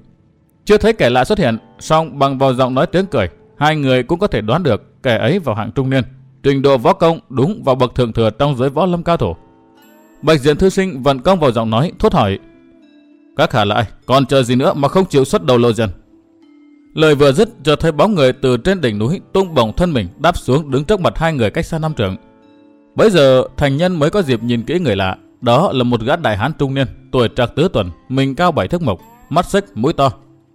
Chưa thấy kẻ lạ xuất hiện, song bằng vào giọng nói tiếng cười, hai người cũng có thể đoán được kẻ ấy vào hạng trung niên. Trình độ võ công đúng vào bậc thượng thừa trong giới võ lâm cao thủ. Bạch diện thư sinh vận công vào giọng nói, thốt hỏi. Các hạ lại, còn chờ gì nữa mà không chịu xuất đầu lộ diện? Lời vừa dứt, chợt thấy bóng người từ trên đỉnh núi tung bổng thân mình đáp xuống đứng trước mặt hai người cách xa năm trượng. Bây giờ thành nhân mới có dịp nhìn kỹ người lạ. Đó là một gã đại hán trung niên, tuổi trạc tứ tuần, mình cao bảy thước mộc, mắt xích, mũi to,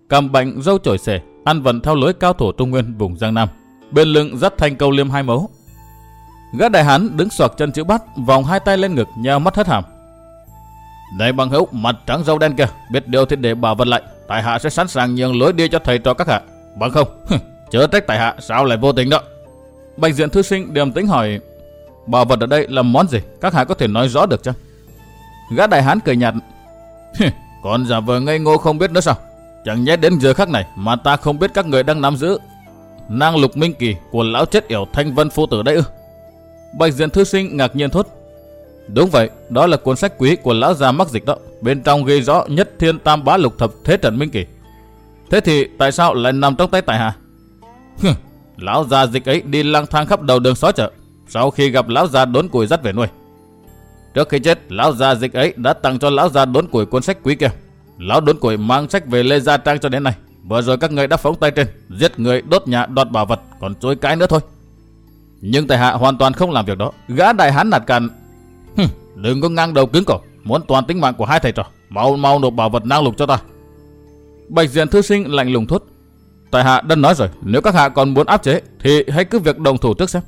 cầm bệnh râu chổi xề, ăn vận theo lối cao thủ trung nguyên vùng giang nam. Bên lưng dắt thanh câu liêm hai mấu. Gã đại hán đứng xoạc chân chữ bát vòng hai tay lên ngực, nhào mắt hất hàm. Này bằng hữu, mặt trắng râu đen kìa, biết điều thì để bảo vật lại, tại hạ sẽ sẵn sàng nhường lối đi cho thầy trò các hạ. Bằng không, chớ trách tại hạ sao lại vô tình đó. Bạch diện thư sinh điềm tĩnh hỏi, bảo vật ở đây là món gì, các hạ có thể nói rõ được chăng? Gã đại hán cười nhạt, còn giả vờ ngây ngô không biết nữa sao? Chẳng nhẽ đến giờ khắc này mà ta không biết các người đang nắm giữ năng lục minh kỳ của lão chết yểu thanh vân phu tử đấy ư Bạch diện thư sinh ngạc nhiên thốt Đúng vậy, đó là cuốn sách quý của lão già mắc dịch đó. Bên trong ghi rõ nhất thiên tam bá lục thập thế trận minh kỳ. Thế thì tại sao lại nằm trong tay tại hạ? lão già dịch ấy đi lang thang khắp đầu đường xó chợ. Sau khi gặp lão già đốn củi dắt về nuôi. Trước khi chết, lão già dịch ấy đã tặng cho lão già đốn củi cuốn sách quý kia. Lão đốn củi mang sách về Lê Gia Trang cho đến nay. Vừa rồi các người đã phóng tay trên, giết người, đốt nhà, đoạt bảo vật, còn chối cái nữa thôi. Nhưng tài hạ hoàn toàn không làm việc đó. Gã đại hán nạt càn Hừm, đừng có ngang đầu cứng cổ, muốn toàn tính mạng của hai thầy trò. mau mau nộp bảo vật năng lục cho ta. Bạch diện thư sinh lạnh lùng thốt. tài hạ đã nói rồi, nếu các hạ còn muốn áp chế, thì hãy cứ việc đồng thủ trước xem.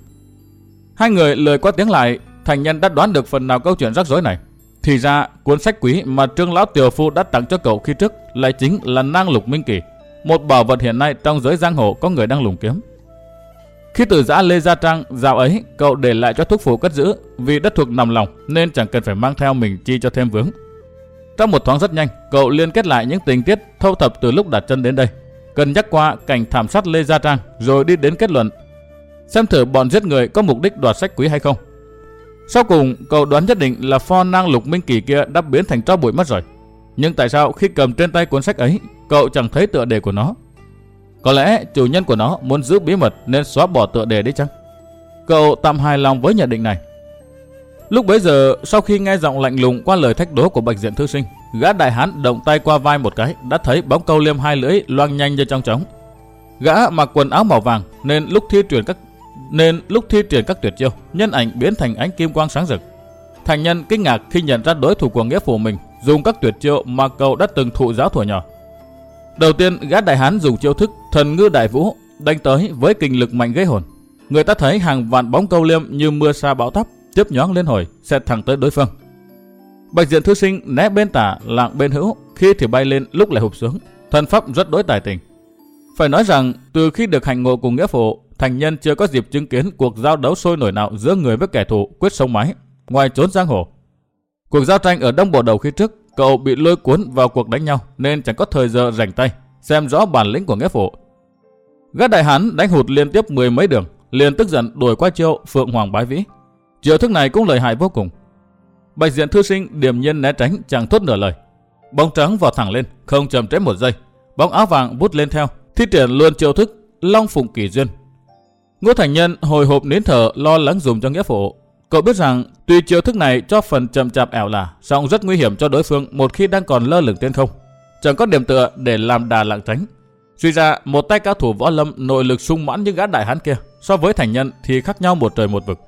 Hai người lời qua tiếng lại, thành nhân đã đoán được phần nào câu chuyện rắc rối này. Thì ra, cuốn sách quý mà trương lão tiểu phu đã tặng cho cậu khi trước lại chính là năng lục minh kỳ, một bảo vật hiện nay trong giới giang hồ có người đang lùng kiếm. Khi từ giã Lê Gia Trang dạo ấy, cậu để lại cho thúc phụ cất giữ vì đất thuộc nằm lòng nên chẳng cần phải mang theo mình chi cho thêm vướng. Trong một thoáng rất nhanh, cậu liên kết lại những tình tiết thâu thập từ lúc đặt chân đến đây. Cần nhắc qua cảnh thảm sát Lê Gia Trang rồi đi đến kết luận. Xem thử bọn giết người có mục đích đoạt sách quý hay không. Sau cùng, cậu đoán nhất định là pho năng lục minh kỳ kia đã biến thành tro bụi mất rồi. Nhưng tại sao khi cầm trên tay cuốn sách ấy, cậu chẳng thấy tựa đề của nó? Có lẽ chủ nhân của nó muốn giữ bí mật nên xóa bỏ tựa đề đấy chăng? Cậu tạm hài lòng với nhận định này. Lúc bấy giờ, sau khi nghe giọng lạnh lùng qua lời thách đố của Bạch Diện Thư Sinh, gã đại hán động tay qua vai một cái, đã thấy bóng câu liêm hai lưỡi loang nhanh như trong trống. Gã mặc quần áo màu vàng nên lúc thi truyền các nên lúc thi triển các tuyệt chiêu, nhân ảnh biến thành ánh kim quang sáng rực. Thành nhân kinh ngạc khi nhận ra đối thủ của nghĩa phụ mình dùng các tuyệt chiêu mà cậu đã từng thụ giáo thuở nhỏ. Đầu tiên, gã đại hán dùng chiêu thức thần ngư đại vũ đánh tới với kinh lực mạnh gây hồn. Người ta thấy hàng vạn bóng câu liêm như mưa sa bão thấp chớp nhoáng lên hồi, xẹt thẳng tới đối phương. Bạch diện thư sinh né bên tả lạng bên hữu, khi thì bay lên lúc lại hụp xuống. Thần pháp rất đối tài tình. Phải nói rằng từ khi được hành ngộ cùng nghĩa phụ, thành nhân chưa có dịp chứng kiến cuộc giao đấu sôi nổi nào giữa người với kẻ thù quyết sông máy, ngoài trốn giang hồ. Cuộc giao tranh ở đông bộ đầu khi trước, cậu bị lôi cuốn vào cuộc đánh nhau nên chẳng có thời giờ rảnh tay xem rõ bản lĩnh của nghĩa phụ. Gã đại hán đánh hụt liên tiếp mười mấy đường, liền tức giận đuổi qua chiêu Phượng Hoàng Bái Vĩ. Chiêu thức này cũng lợi hại vô cùng. Bạch diện thư sinh điềm nhiên né tránh chẳng thốt nửa lời. Bóng trắng vọt thẳng lên, không chậm trễ một giây. Bóng áo vàng bút lên theo, thi triển luôn chiêu thức Long Phụng Kỳ Duyên. Ngô Thành Nhân hồi hộp nín thở lo lắng dùng cho nghĩa phụ. Cậu biết rằng tuy chiêu thức này cho phần chậm chạp ẻo là, song rất nguy hiểm cho đối phương một khi đang còn lơ lửng trên không. Chẳng có điểm tựa để làm đà lặng tránh. Suy ra một tay cao thủ võ lâm nội lực sung mãn như gã đại hán kia so với thành nhân thì khác nhau một trời một vực.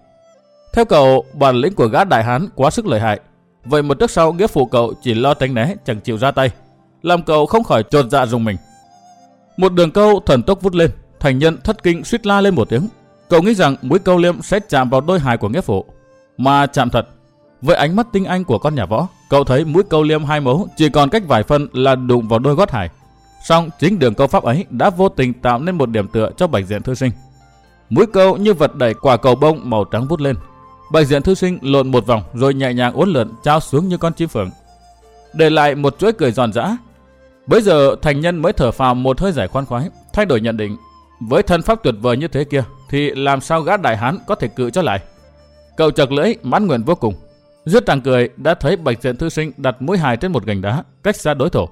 Theo cậu, bản lĩnh của gã đại hán quá sức lợi hại. Vậy một trước sau nghĩa phụ cậu chỉ lo tránh né chẳng chịu ra tay, làm cậu không khỏi trột dạ dùng mình. Một đường câu thần tốc vút lên, thành nhân thất kinh suýt la lên một tiếng. Cậu nghĩ rằng mũi câu liêm sẽ chạm vào đôi hài của nghĩa phụ, mà chạm thật. Với ánh mắt tinh anh của con nhà võ, cậu thấy mũi câu liêm hai mấu chỉ còn cách vài phân là đụng vào đôi gót hài. Song chính đường câu pháp ấy đã vô tình tạo nên một điểm tựa cho bạch diện thư sinh. Mũi câu như vật đẩy quả cầu bông màu trắng vút lên, Bạch diện thư sinh lộn một vòng rồi nhẹ nhàng uốn lượn trao xuống như con chim phượng. Để lại một chuỗi cười giòn giã. Bây giờ thành nhân mới thở phào một hơi giải khoan khoái, thay đổi nhận định. Với thân pháp tuyệt vời như thế kia thì làm sao gã đại hán có thể cự cho lại. Cậu chật lưỡi mãn nguyện vô cùng. Rất tràng cười đã thấy bạch diện thư sinh đặt mũi hài trên một gành đá cách xa đối thủ.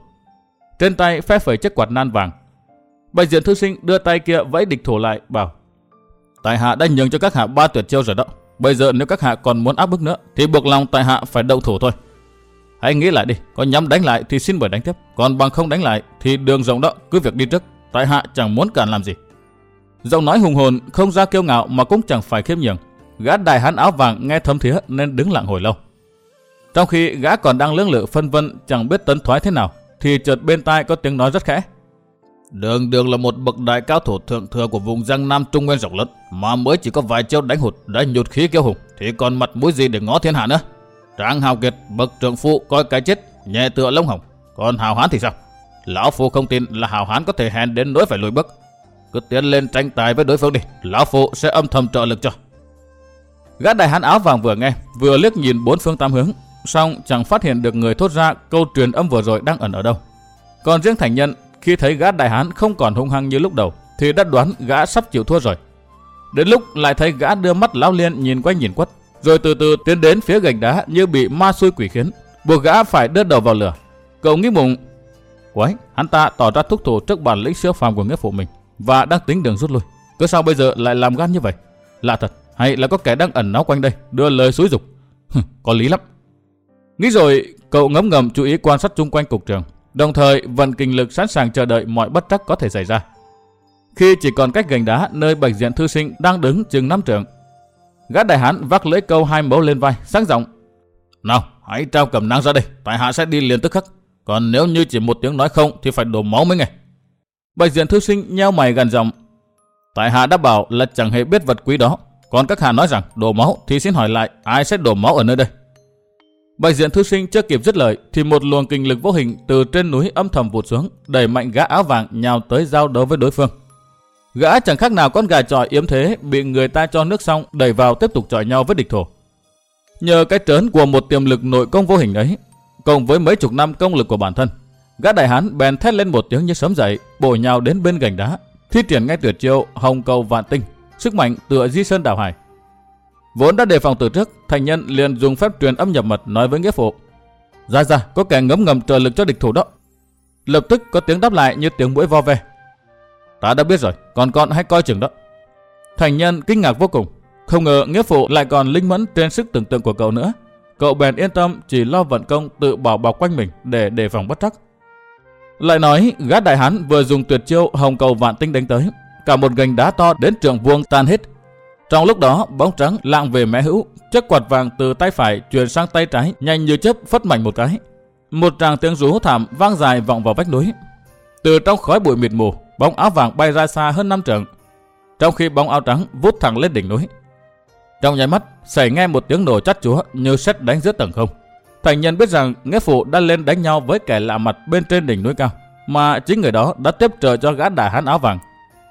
Trên tay phe phẩy chiếc quạt nan vàng. Bạch diện thư sinh đưa tay kia vẫy địch thủ lại bảo Tại hạ đã nhường cho các hạ ba tuyệt chiêu rồi đó. Bây giờ nếu các hạ còn muốn áp bức nữa thì buộc lòng tại hạ phải động thủ thôi. Hãy nghĩ lại đi, có nhắm đánh lại thì xin bởi đánh tiếp, còn bằng không đánh lại thì đường rộng đó cứ việc đi trước, tại hạ chẳng muốn cản làm gì. Giọng nói hùng hồn, không ra kiêu ngạo mà cũng chẳng phải khiêm nhường. Gã đại hán áo vàng nghe thấm thía nên đứng lặng hồi lâu. Trong khi gã còn đang lưỡng lự phân vân chẳng biết tấn thoái thế nào, thì chợt bên tai có tiếng nói rất khẽ. Đường đường là một bậc đại cao thủ thượng thừa của vùng Giang Nam Trung Nguyên rộng lớn, mà mới chỉ có vài chiêu đánh hụt đã nhụt khí kiêu hùng, thì còn mặt mũi gì để ngó thiên hạ nữa. Trang Hào Kiệt, bậc trưởng phụ coi cái chết, nhẹ tựa lông hồng, còn Hào Hán thì sao? Lão Phu không tin là Hào Hán có thể hèn đến nỗi phải lùi bước. Cứ tiến lên tranh tài với đối phương đi, Lão phụ sẽ âm thầm trợ lực cho. Gã đại hán áo vàng vừa nghe, vừa liếc nhìn bốn phương tám hướng, song chẳng phát hiện được người thốt ra câu truyền âm vừa rồi đang ẩn ở đâu. Còn riêng thành nhân khi thấy gã đại hán không còn hung hăng như lúc đầu, thì đã đoán gã sắp chịu thua rồi. Đến lúc lại thấy gã đưa mắt lão liên nhìn quanh nhìn quất, rồi từ từ tiến đến phía gành đá như bị ma xui quỷ khiến, buộc gã phải đưa đầu vào lửa. Cậu nghĩ bụng, quái, hắn ta tỏ ra thúc thủ trước bản lĩnh siêu phàm của nghĩa phụ mình và đang tính đường rút lui. Cứ sao bây giờ lại làm gan như vậy? Lạ thật, hay là có kẻ đang ẩn náu quanh đây, đưa lời xúi dục? có lý lắm. Nghĩ rồi, cậu ngấm ngầm chú ý quan sát chung quanh cục trường, đồng thời vận kinh lực sẵn sàng chờ đợi mọi bất trắc có thể xảy ra. Khi chỉ còn cách gành đá nơi bạch diện thư sinh đang đứng chừng năm trượng, gã đại hán vác lưỡi câu hai mẫu lên vai, sáng giọng: "Nào, hãy trao cầm nang ra đây, tại hạ sẽ đi liền tức khắc." Còn nếu như chỉ một tiếng nói không thì phải đổ máu mới nghe. Bạch diện thư sinh nheo mày gần giọng. Tại hạ đã bảo là chẳng hề biết vật quý đó. Còn các hạ nói rằng đổ máu thì xin hỏi lại ai sẽ đổ máu ở nơi đây. Bạch diện thư sinh chưa kịp dứt lời thì một luồng kinh lực vô hình từ trên núi âm thầm vụt xuống, đẩy mạnh gã áo vàng nhào tới giao đấu với đối phương. Gã chẳng khác nào con gà trọi yếm thế bị người ta cho nước xong đẩy vào tiếp tục chọi nhau với địch thổ. Nhờ cái trớn của một tiềm lực nội công vô hình ấy, cộng với mấy chục năm công lực của bản thân, gã đại hán bèn thét lên một tiếng như sấm dậy, bổ nhào đến bên gành đá, thi triển ngay tuyệt chiêu hồng cầu vạn tinh, sức mạnh tựa di sơn đảo hải. Vốn đã đề phòng từ trước, thành nhân liền dùng phép truyền âm nhập mật nói với nghĩa phụ. Ra ra, có kẻ ngấm ngầm trợ lực cho địch thủ đó. Lập tức có tiếng đáp lại như tiếng mũi vo ve. Ta đã biết rồi, còn con hãy coi chừng đó. Thành nhân kinh ngạc vô cùng, không ngờ nghĩa phụ lại còn linh mẫn trên sức tưởng tượng của cậu nữa. Cậu bèn yên tâm chỉ lo vận công tự bảo bọc quanh mình để đề phòng bất trắc. Lại nói, gã đại hán vừa dùng tuyệt chiêu hồng cầu vạn tinh đánh tới, cả một gành đá to đến trường vuông tan hết. Trong lúc đó, bóng trắng lạng về mé hữu, chiếc quạt vàng từ tay phải chuyển sang tay trái, nhanh như chớp phất mạnh một cái. Một tràng tiếng rú thảm vang dài vọng vào vách núi. Từ trong khói bụi mịt mù, bóng áo vàng bay ra xa hơn năm trượng, trong khi bóng áo trắng vút thẳng lên đỉnh núi. Trong nháy mắt, xảy nghe một tiếng nổ chát chúa như sét đánh giữa tầng không. Thành nhân biết rằng nghĩa phụ đã lên đánh nhau với kẻ lạ mặt bên trên đỉnh núi cao, mà chính người đó đã tiếp trợ cho gã đại hán áo vàng.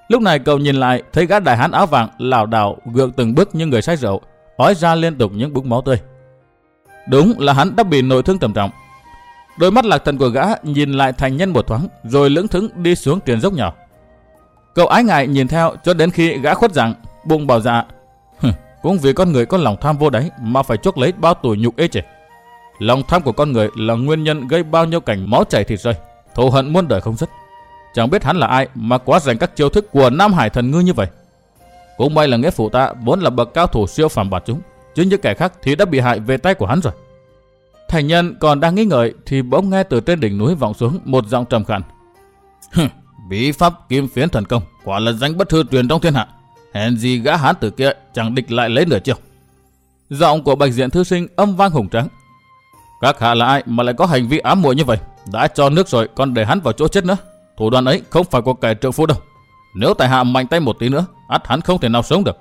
Lúc này cậu nhìn lại thấy gã đại hán áo vàng lảo đảo gượng từng bước như người say rượu, ói ra liên tục những búng máu tươi. Đúng là hắn đã bị nội thương trầm trọng. Đôi mắt lạc thần của gã nhìn lại thành nhân một thoáng, rồi lững thững đi xuống tiền dốc nhỏ. Cậu ái ngại nhìn theo cho đến khi gã khuất rằng, bụng bảo dạ, cũng vì con người có lòng tham vô đấy mà phải chuốc lấy bao tuổi nhục ê chề. Lòng tham của con người là nguyên nhân gây bao nhiêu cảnh máu chảy thịt rơi, thù hận muôn đời không dứt. Chẳng biết hắn là ai mà quá dành các chiêu thức của Nam Hải thần ngư như vậy. Cũng may là nghĩa phụ ta vốn là bậc cao thủ siêu phàm bạt chúng, chứ những kẻ khác thì đã bị hại về tay của hắn rồi. Thành nhân còn đang nghĩ ngợi thì bỗng nghe từ trên đỉnh núi vọng xuống một giọng trầm khàn. Bí pháp kim phiến thần công, quả là danh bất hư truyền trong thiên hạ. Hèn gì gã hán tử kia chẳng địch lại lấy nửa chiêu. Giọng của bạch diện thư sinh âm vang hùng tráng. Các hạ là ai mà lại có hành vi ám muội như vậy? Đã cho nước rồi còn để hắn vào chỗ chết nữa. Thủ đoạn ấy không phải của kẻ trượng phu đâu. Nếu tài hạ mạnh tay một tí nữa, ắt hắn không thể nào sống được.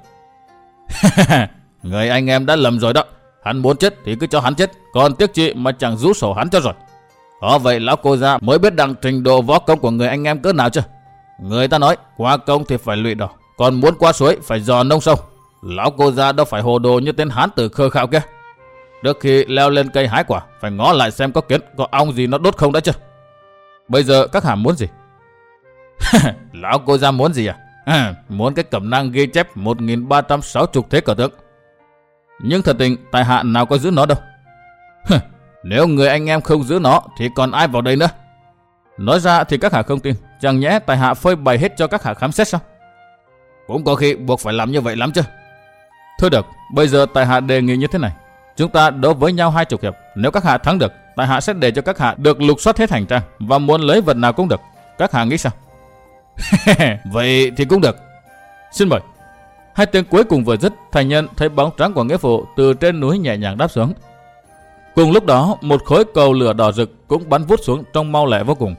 Người anh em đã lầm rồi đó. Hắn muốn chết thì cứ cho hắn chết, còn tiếc chị mà chẳng rú sổ hắn cho rồi. Có vậy lão cô gia mới biết đằng trình độ võ công của người anh em cỡ nào chưa? Người ta nói qua công thì phải lụy đỏ, còn muốn qua suối phải dò nông sâu. Lão cô gia đâu phải hồ đồ như tên hán tử khờ khạo kia. Trước khi leo lên cây hái quả, phải ngó lại xem có kiến, có ong gì nó đốt không đã chưa? Bây giờ các hàm muốn gì? Lão cô ra muốn gì à? à muốn cái cẩm năng ghi chép 1360 thế cờ tướng. Nhưng thật tình, tài hạ nào có giữ nó đâu. Nếu người anh em không giữ nó, thì còn ai vào đây nữa? Nói ra thì các hạ không tin, chẳng nhẽ tài hạ phơi bày hết cho các hạ khám xét sao? Cũng có khi buộc phải làm như vậy lắm chứ. Thôi được, bây giờ tài hạ đề nghị như thế này. Chúng ta đấu với nhau hai chục hiệp. Nếu các hạ thắng được, tại hạ sẽ để cho các hạ được lục soát hết hành trang và muốn lấy vật nào cũng được. Các hạ nghĩ sao? vậy thì cũng được. Xin mời. Hai tiếng cuối cùng vừa dứt, thành nhân thấy bóng trắng của nghĩa phụ từ trên núi nhẹ nhàng đáp xuống. Cùng lúc đó, một khối cầu lửa đỏ rực cũng bắn vút xuống trong mau lẹ vô cùng.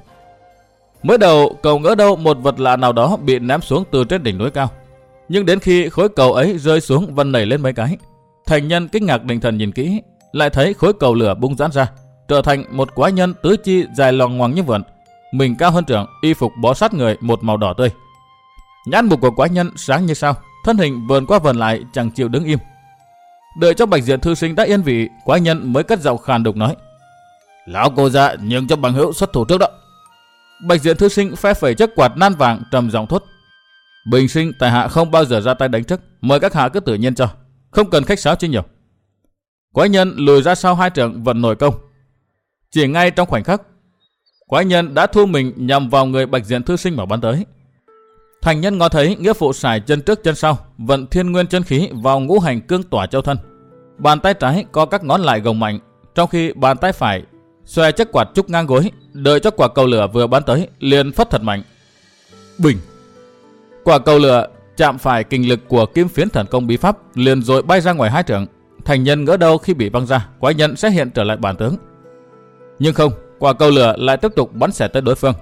Mới đầu, cầu ngỡ đâu một vật lạ nào đó bị ném xuống từ trên đỉnh núi cao. Nhưng đến khi khối cầu ấy rơi xuống và nảy lên mấy cái, thành nhân kinh ngạc định thần nhìn kỹ, lại thấy khối cầu lửa bung giãn ra, trở thành một quái nhân tứ chi dài lòn ngoằng như vượn, mình cao hơn trưởng, y phục bó sát người một màu đỏ tươi. Nhãn mục của quái nhân sáng như sao, thân hình vườn qua vần lại chẳng chịu đứng im. Đợi cho bạch diện thư sinh đã yên vị, quái nhân mới cất giọng khàn đục nói. Lão cô ra nhường cho bằng hữu xuất thủ trước đó. Bạch diện thư sinh phe phẩy chiếc quạt nan vàng trầm giọng thốt. Bình sinh tại hạ không bao giờ ra tay đánh trước, mời các hạ cứ tự nhiên cho, không cần khách sáo chi nhiều. Quái nhân lùi ra sau hai trường vận nổi công. Chỉ ngay trong khoảnh khắc, quái nhân đã thu mình nhằm vào người bạch diện thư sinh mà bắn tới. Thành nhân ngó thấy nghĩa phụ xài chân trước chân sau, vận thiên nguyên chân khí vào ngũ hành cương tỏa châu thân. Bàn tay trái có các ngón lại gồng mạnh, trong khi bàn tay phải xòe chiếc quạt trúc ngang gối, đợi cho quả cầu lửa vừa bắn tới, liền phất thật mạnh. Bình! Quả cầu lửa chạm phải kinh lực của kim phiến thần công bí pháp, liền rồi bay ra ngoài hai trường. Thành nhân ngỡ đâu khi bị văng ra, quái nhân sẽ hiện trở lại bản tướng. Nhưng không, quả cầu lửa lại tiếp tục bắn xẻ tới đối phương.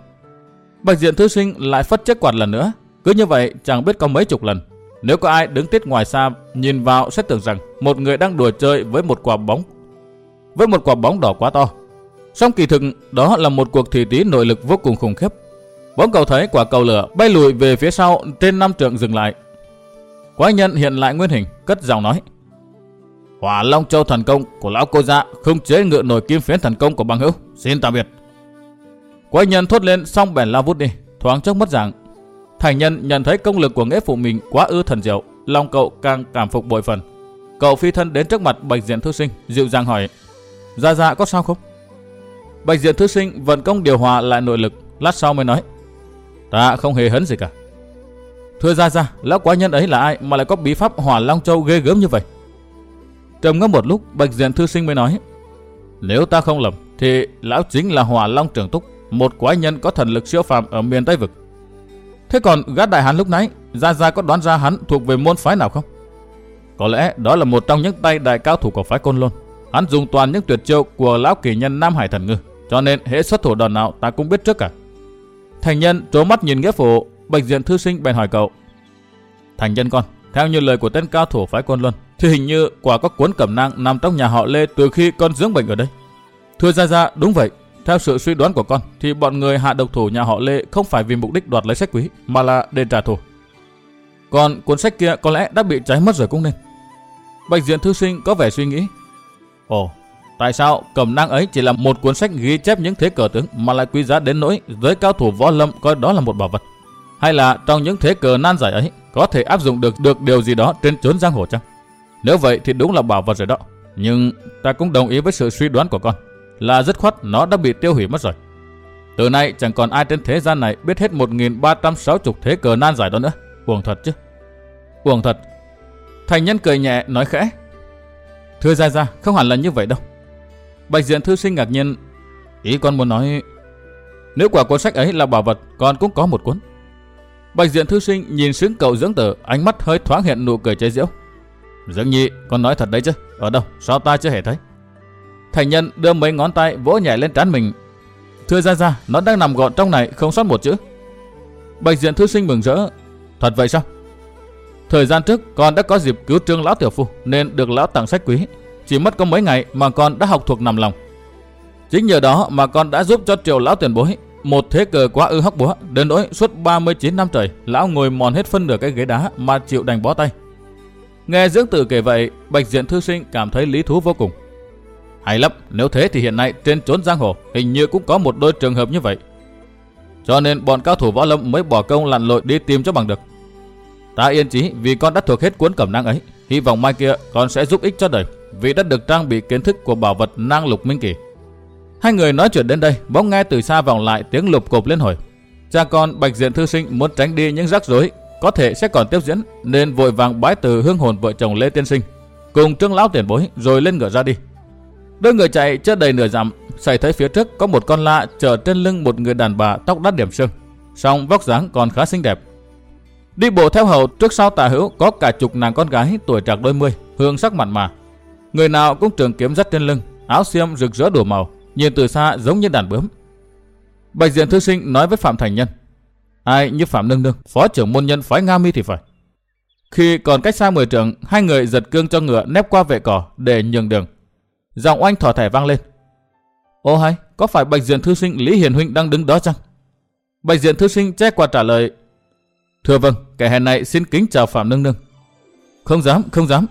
Bạch diện thư sinh lại phất chiếc quạt lần nữa. Cứ như vậy chẳng biết có mấy chục lần. Nếu có ai đứng tiết ngoài xa nhìn vào sẽ tưởng rằng một người đang đùa chơi với một quả bóng với một quả bóng đỏ quá to. Song kỳ thực đó là một cuộc thị tí nội lực vô cùng khủng khiếp. Bỗng cầu thấy quả cầu lửa bay lùi về phía sau trên năm trượng dừng lại. Quái nhân hiện lại nguyên hình, cất giọng nói. Hỏa Long Châu thần công của lão cô gia không chế ngựa nổi kim phiến thần công của bằng hữu. Xin tạm biệt. Quái nhân thốt lên xong bèn lao vút đi, thoáng chốc mất dạng. Thành nhân nhận thấy công lực của nghĩa phụ mình quá ư thần diệu, lòng cậu càng cảm phục bội phần. Cậu phi thân đến trước mặt bạch diện thư sinh, dịu dàng hỏi. gia gia có sao không? Bạch diện thư sinh vận công điều hòa lại nội lực, lát sau mới nói. Ta không hề hấn gì cả. Thưa ra ra, lão quái nhân ấy là ai mà lại có bí pháp hỏa long châu ghê gớm như vậy? Trầm ngâm một lúc, bạch diện thư sinh mới nói. Nếu ta không lầm, thì lão chính là hỏa long trường túc, một quái nhân có thần lực siêu phàm ở miền Tây Vực. Thế còn gã đại hán lúc nãy, Gia Gia có đoán ra hắn thuộc về môn phái nào không? Có lẽ đó là một trong những tay đại cao thủ của phái Côn Lôn. Hắn dùng toàn những tuyệt chiêu của lão kỳ nhân Nam Hải Thần Ngư, cho nên hệ xuất thủ đòn nào ta cũng biết trước cả. Thành nhân trố mắt nhìn nghĩa phụ, bạch diện thư sinh bèn hỏi cậu. Thành nhân con, theo như lời của tên cao thủ phái quân Luân, thì hình như quả có cuốn cẩm nang nằm trong nhà họ Lê từ khi con dưỡng bệnh ở đây. Thưa gia gia đúng vậy. Theo sự suy đoán của con, thì bọn người hạ độc thủ nhà họ Lê không phải vì mục đích đoạt lấy sách quý, mà là để trả thù. Còn cuốn sách kia có lẽ đã bị cháy mất rồi cũng nên. Bạch diện thư sinh có vẻ suy nghĩ. Ồ, tại sao cẩm nang ấy chỉ là một cuốn sách ghi chép những thế cờ tướng mà lại quý giá đến nỗi giới cao thủ võ lâm coi đó là một bảo vật? Hay là trong những thế cờ nan giải ấy có thể áp dụng được được điều gì đó trên chốn giang hồ chăng? Nếu vậy thì đúng là bảo vật rồi đó. Nhưng ta cũng đồng ý với sự suy đoán của con là rất khoát nó đã bị tiêu hủy mất rồi. Từ nay chẳng còn ai trên thế gian này biết hết 1360 thế cờ nan giải đó nữa. Uổng thật chứ. Uổng thật. Thành nhân cười nhẹ nói khẽ. Thưa ra ra, không hẳn là như vậy đâu. Bạch diện thư sinh ngạc nhiên. Ý con muốn nói... Nếu quả cuốn sách ấy là bảo vật, con cũng có một cuốn. Bạch diện thư sinh nhìn sướng cậu dưỡng tử, ánh mắt hơi thoáng hiện nụ cười chế giễu. dưỡng Nhi, con nói thật đấy chứ? Ở đâu? Sao ta chưa hề thấy? Thành nhân đưa mấy ngón tay vỗ nhảy lên trán mình. Thưa ra ra, nó đang nằm gọn trong này, không sót một chữ. Bạch diện thư sinh mừng rỡ. Thật vậy sao? Thời gian trước, con đã có dịp cứu trương lão tiểu phu, nên được lão tặng sách quý. Chỉ mất có mấy ngày mà con đã học thuộc nằm lòng. Chính nhờ đó mà con đã giúp cho triều lão tiền bối một thế cờ quá ư hóc búa, đến nỗi suốt 39 năm trời, lão ngồi mòn hết phân nửa cái ghế đá mà chịu đành bó tay. Nghe dưỡng tử kể vậy, bạch diện thư sinh cảm thấy lý thú vô cùng. Hay lắm, nếu thế thì hiện nay trên trốn giang hồ hình như cũng có một đôi trường hợp như vậy. Cho nên bọn cao thủ võ lâm mới bỏ công lặn lội đi tìm cho bằng được. Ta yên chí vì con đã thuộc hết cuốn cẩm năng ấy. Hy vọng mai kia con sẽ giúp ích cho đời vì đã được trang bị kiến thức của bảo vật năng lục minh kỳ. Hai người nói chuyện đến đây, bỗng nghe từ xa vọng lại tiếng lục cộp lên hồi. Cha con bạch diện thư sinh muốn tránh đi những rắc rối có thể sẽ còn tiếp diễn nên vội vàng bái từ hương hồn vợ chồng Lê Tiên Sinh cùng trương lão tiền bối rồi lên ngựa ra đi. Đôi người chạy chưa đầy nửa dặm, xảy thấy phía trước có một con lạ chở trên lưng một người đàn bà tóc đắt điểm sương, song vóc dáng còn khá xinh đẹp. Đi bộ theo hầu trước sau tà hữu có cả chục nàng con gái tuổi trạc đôi mươi, hương sắc mặn mà. Người nào cũng trường kiếm dắt trên lưng, áo xiêm rực rỡ đủ màu, nhìn từ xa giống như đàn bướm. Bạch diện thư sinh nói với Phạm Thành Nhân, ai như Phạm Nương Nương, phó trưởng môn nhân phái Nga Mi thì phải. Khi còn cách xa mười trượng, hai người giật cương cho ngựa nép qua vệ cỏ để nhường đường. Giọng oanh thỏ thẻ vang lên. Ô hay, có phải bạch diện thư sinh Lý Hiền Huynh đang đứng đó chăng? Bạch diện thư sinh che qua trả lời. Thưa vâng, kẻ hèn này xin kính chào Phạm Nương Nương. Không dám, không dám.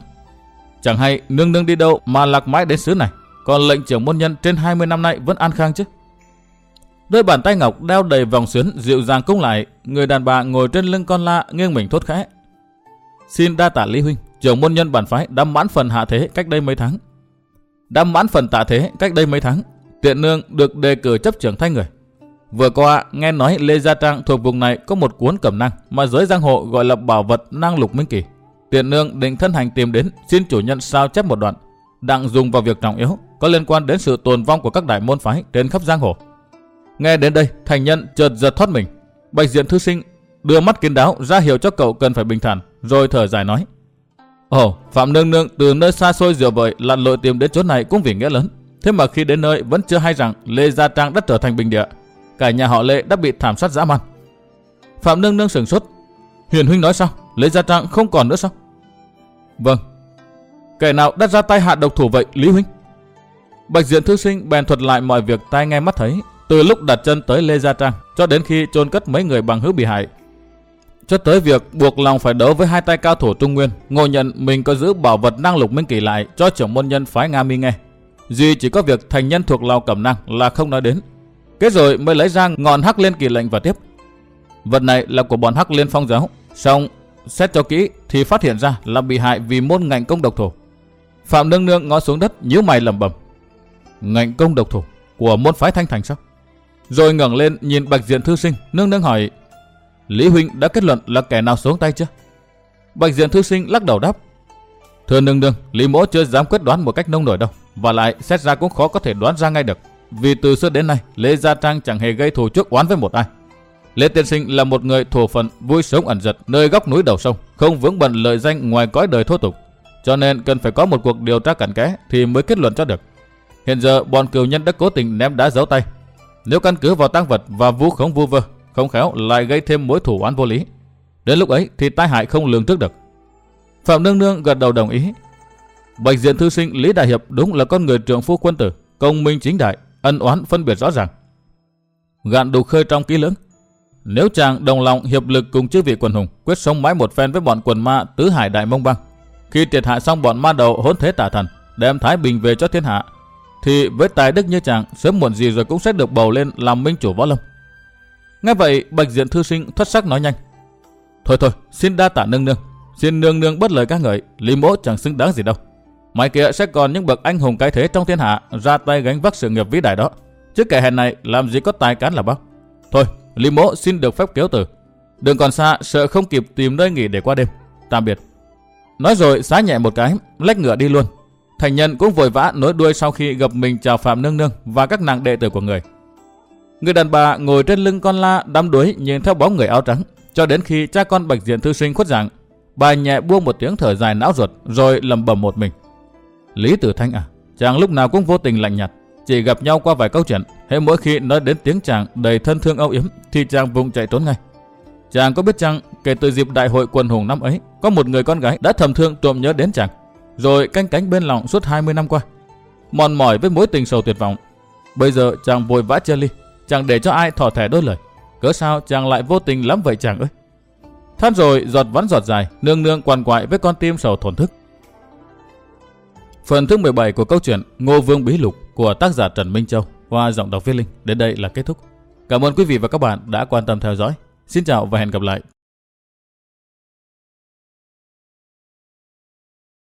Chẳng hay Nương Nương đi đâu mà lạc mãi đến xứ này. Còn lệnh trưởng môn nhân trên 20 năm nay vẫn an khang chứ. Đôi bàn tay ngọc đeo đầy vòng xuyến dịu dàng cung lại. Người đàn bà ngồi trên lưng con la nghiêng mình thốt khẽ. Xin đa tạ Lý Huynh, trưởng môn nhân bản phái đã mãn phần hạ thế cách đây mấy tháng đã mãn phần tạ thế cách đây mấy tháng. Tiện nương được đề cử chấp trưởng thay người. Vừa qua, nghe nói Lê Gia Trang thuộc vùng này có một cuốn cẩm năng mà giới giang hồ gọi là bảo vật năng lục minh kỳ. Tiện nương định thân hành tìm đến xin chủ nhân sao chép một đoạn, đặng dùng vào việc trọng yếu có liên quan đến sự tồn vong của các đại môn phái trên khắp giang hồ. Nghe đến đây, thành nhân chợt giật thoát mình. Bạch diện thư sinh đưa mắt kiến đáo ra hiệu cho cậu cần phải bình thản, rồi thở dài nói. Ồ, Phạm Nương Nương từ nơi xa xôi dựa vợi lặn lội tìm đến chỗ này cũng vì nghĩa lớn. Thế mà khi đến nơi vẫn chưa hay rằng Lê Gia Trang đã trở thành bình địa. Cả nhà họ lệ đã bị thảm sát dã man. Phạm Nương Nương sửng sốt. Hiền huynh nói sao? Lê Gia Trang không còn nữa sao? Vâng. Kẻ nào đã ra tay hạ độc thủ vậy, Lý huynh? Bạch Diện Thư Sinh bèn thuật lại mọi việc tai nghe mắt thấy, từ lúc đặt chân tới Lê Gia Trang cho đến khi chôn cất mấy người bằng hữu bị hại. Cho tới việc buộc lòng phải đấu với hai tay cao thủ Trung Nguyên, ngộ nhận mình có giữ bảo vật năng lục minh kỳ lại cho trưởng môn nhân phái Nga Mi nghe. Duy chỉ có việc thành nhân thuộc Lào Cẩm Năng là không nói đến. Kết rồi mới lấy ra ngọn hắc liên kỳ lệnh và tiếp. Vật này là của bọn hắc liên phong giáo. Xong xét cho kỹ thì phát hiện ra là bị hại vì môn ngạnh công độc thủ. Phạm Nương Nương ngó xuống đất nhíu mày lẩm bẩm. Ngạnh công độc thủ của môn phái Thanh Thành sao? Rồi ngẩng lên nhìn Bạch Diện thư sinh, Nương Nương hỏi: "Lý huynh đã kết luận là kẻ nào xuống tay chưa?" Bạch Diện thư sinh lắc đầu đáp: "Thưa Nương Nương, Lý Mỗ chưa dám quyết đoán một cách nông nổi đâu, và lại xét ra cũng khó có thể đoán ra ngay được, vì từ xưa đến nay Lê Gia Trang chẳng hề gây thù chuốc oán với một ai." Lê Tiên Sinh là một người thổ phận vui sống ẩn giật nơi góc núi đầu sông, không vướng bận lợi danh ngoài cõi đời thô tục. Cho nên cần phải có một cuộc điều tra cặn kẽ thì mới kết luận cho được. Hiện giờ bọn cừu nhân đã cố tình ném đá giấu tay. Nếu căn cứ vào tăng vật và vu khống vu vơ, không khéo lại gây thêm mối thủ oán vô lý. Đến lúc ấy thì tai hại không lường trước được. Phạm Nương Nương gật đầu đồng ý. Bạch diện thư sinh Lý Đại Hiệp đúng là con người trưởng phu quân tử, công minh chính đại, ân oán phân biệt rõ ràng. Gạn đủ khơi trong kỹ lưỡng, nếu chàng đồng lòng hiệp lực cùng chư vị quần hùng, quyết sống mãi một phen với bọn quần ma tứ hải đại mông băng, khi triệt hạ xong bọn ma đầu hỗn thế tả thần, đem thái bình về cho thiên hạ, thì với tài đức như chàng, sớm muộn gì rồi cũng sẽ được bầu lên làm minh chủ võ lâm. Nghe vậy, bạch diện thư sinh thất sắc nói nhanh. Thôi thôi, xin đa tạ nương nương, xin nương nương bất lời các ngợi, lý mỗ chẳng xứng đáng gì đâu. Mai kia sẽ còn những bậc anh hùng cái thế trong thiên hạ ra tay gánh vác sự nghiệp vĩ đại đó. Chứ kẻ hèn này làm gì có tài cán là bao. Thôi, Lý mỗ xin được phép kéo từ. Đừng còn xa, sợ không kịp tìm nơi nghỉ để qua đêm. Tạm biệt. Nói rồi xá nhẹ một cái, lách ngựa đi luôn. Thành nhân cũng vội vã nối đuôi sau khi gặp mình chào Phạm Nương Nương và các nàng đệ tử của người. Người đàn bà ngồi trên lưng con la đắm đuối nhìn theo bóng người áo trắng, cho đến khi cha con bạch diện thư sinh khuất dạng, bà nhẹ buông một tiếng thở dài não ruột rồi lầm bầm một mình. Lý Tử Thanh à, chàng lúc nào cũng vô tình lạnh nhạt, chỉ gặp nhau qua vài câu chuyện, hay mỗi khi nói đến tiếng chàng đầy thân thương âu yếm thì chàng vùng chạy trốn ngay. Chàng có biết chăng kể từ dịp đại hội quần hùng năm ấy, có một người con gái đã thầm thương trộm nhớ đến chàng, rồi canh cánh bên lòng suốt 20 năm qua. Mòn mỏi với mối tình sầu tuyệt vọng. Bây giờ chàng vội vã chia ly, chàng để cho ai thỏ thẻ đôi lời. Cớ sao chàng lại vô tình lắm vậy chàng ơi? Than rồi giọt vắn giọt dài, nương nương quằn quại với con tim sầu thổn thức. Phần thứ 17 của câu chuyện Ngô Vương Bí Lục của tác giả Trần Minh Châu qua giọng đọc viết Linh đến đây là kết thúc. Cảm ơn quý vị và các bạn đã quan tâm theo dõi. Xin chào và hẹn gặp lại.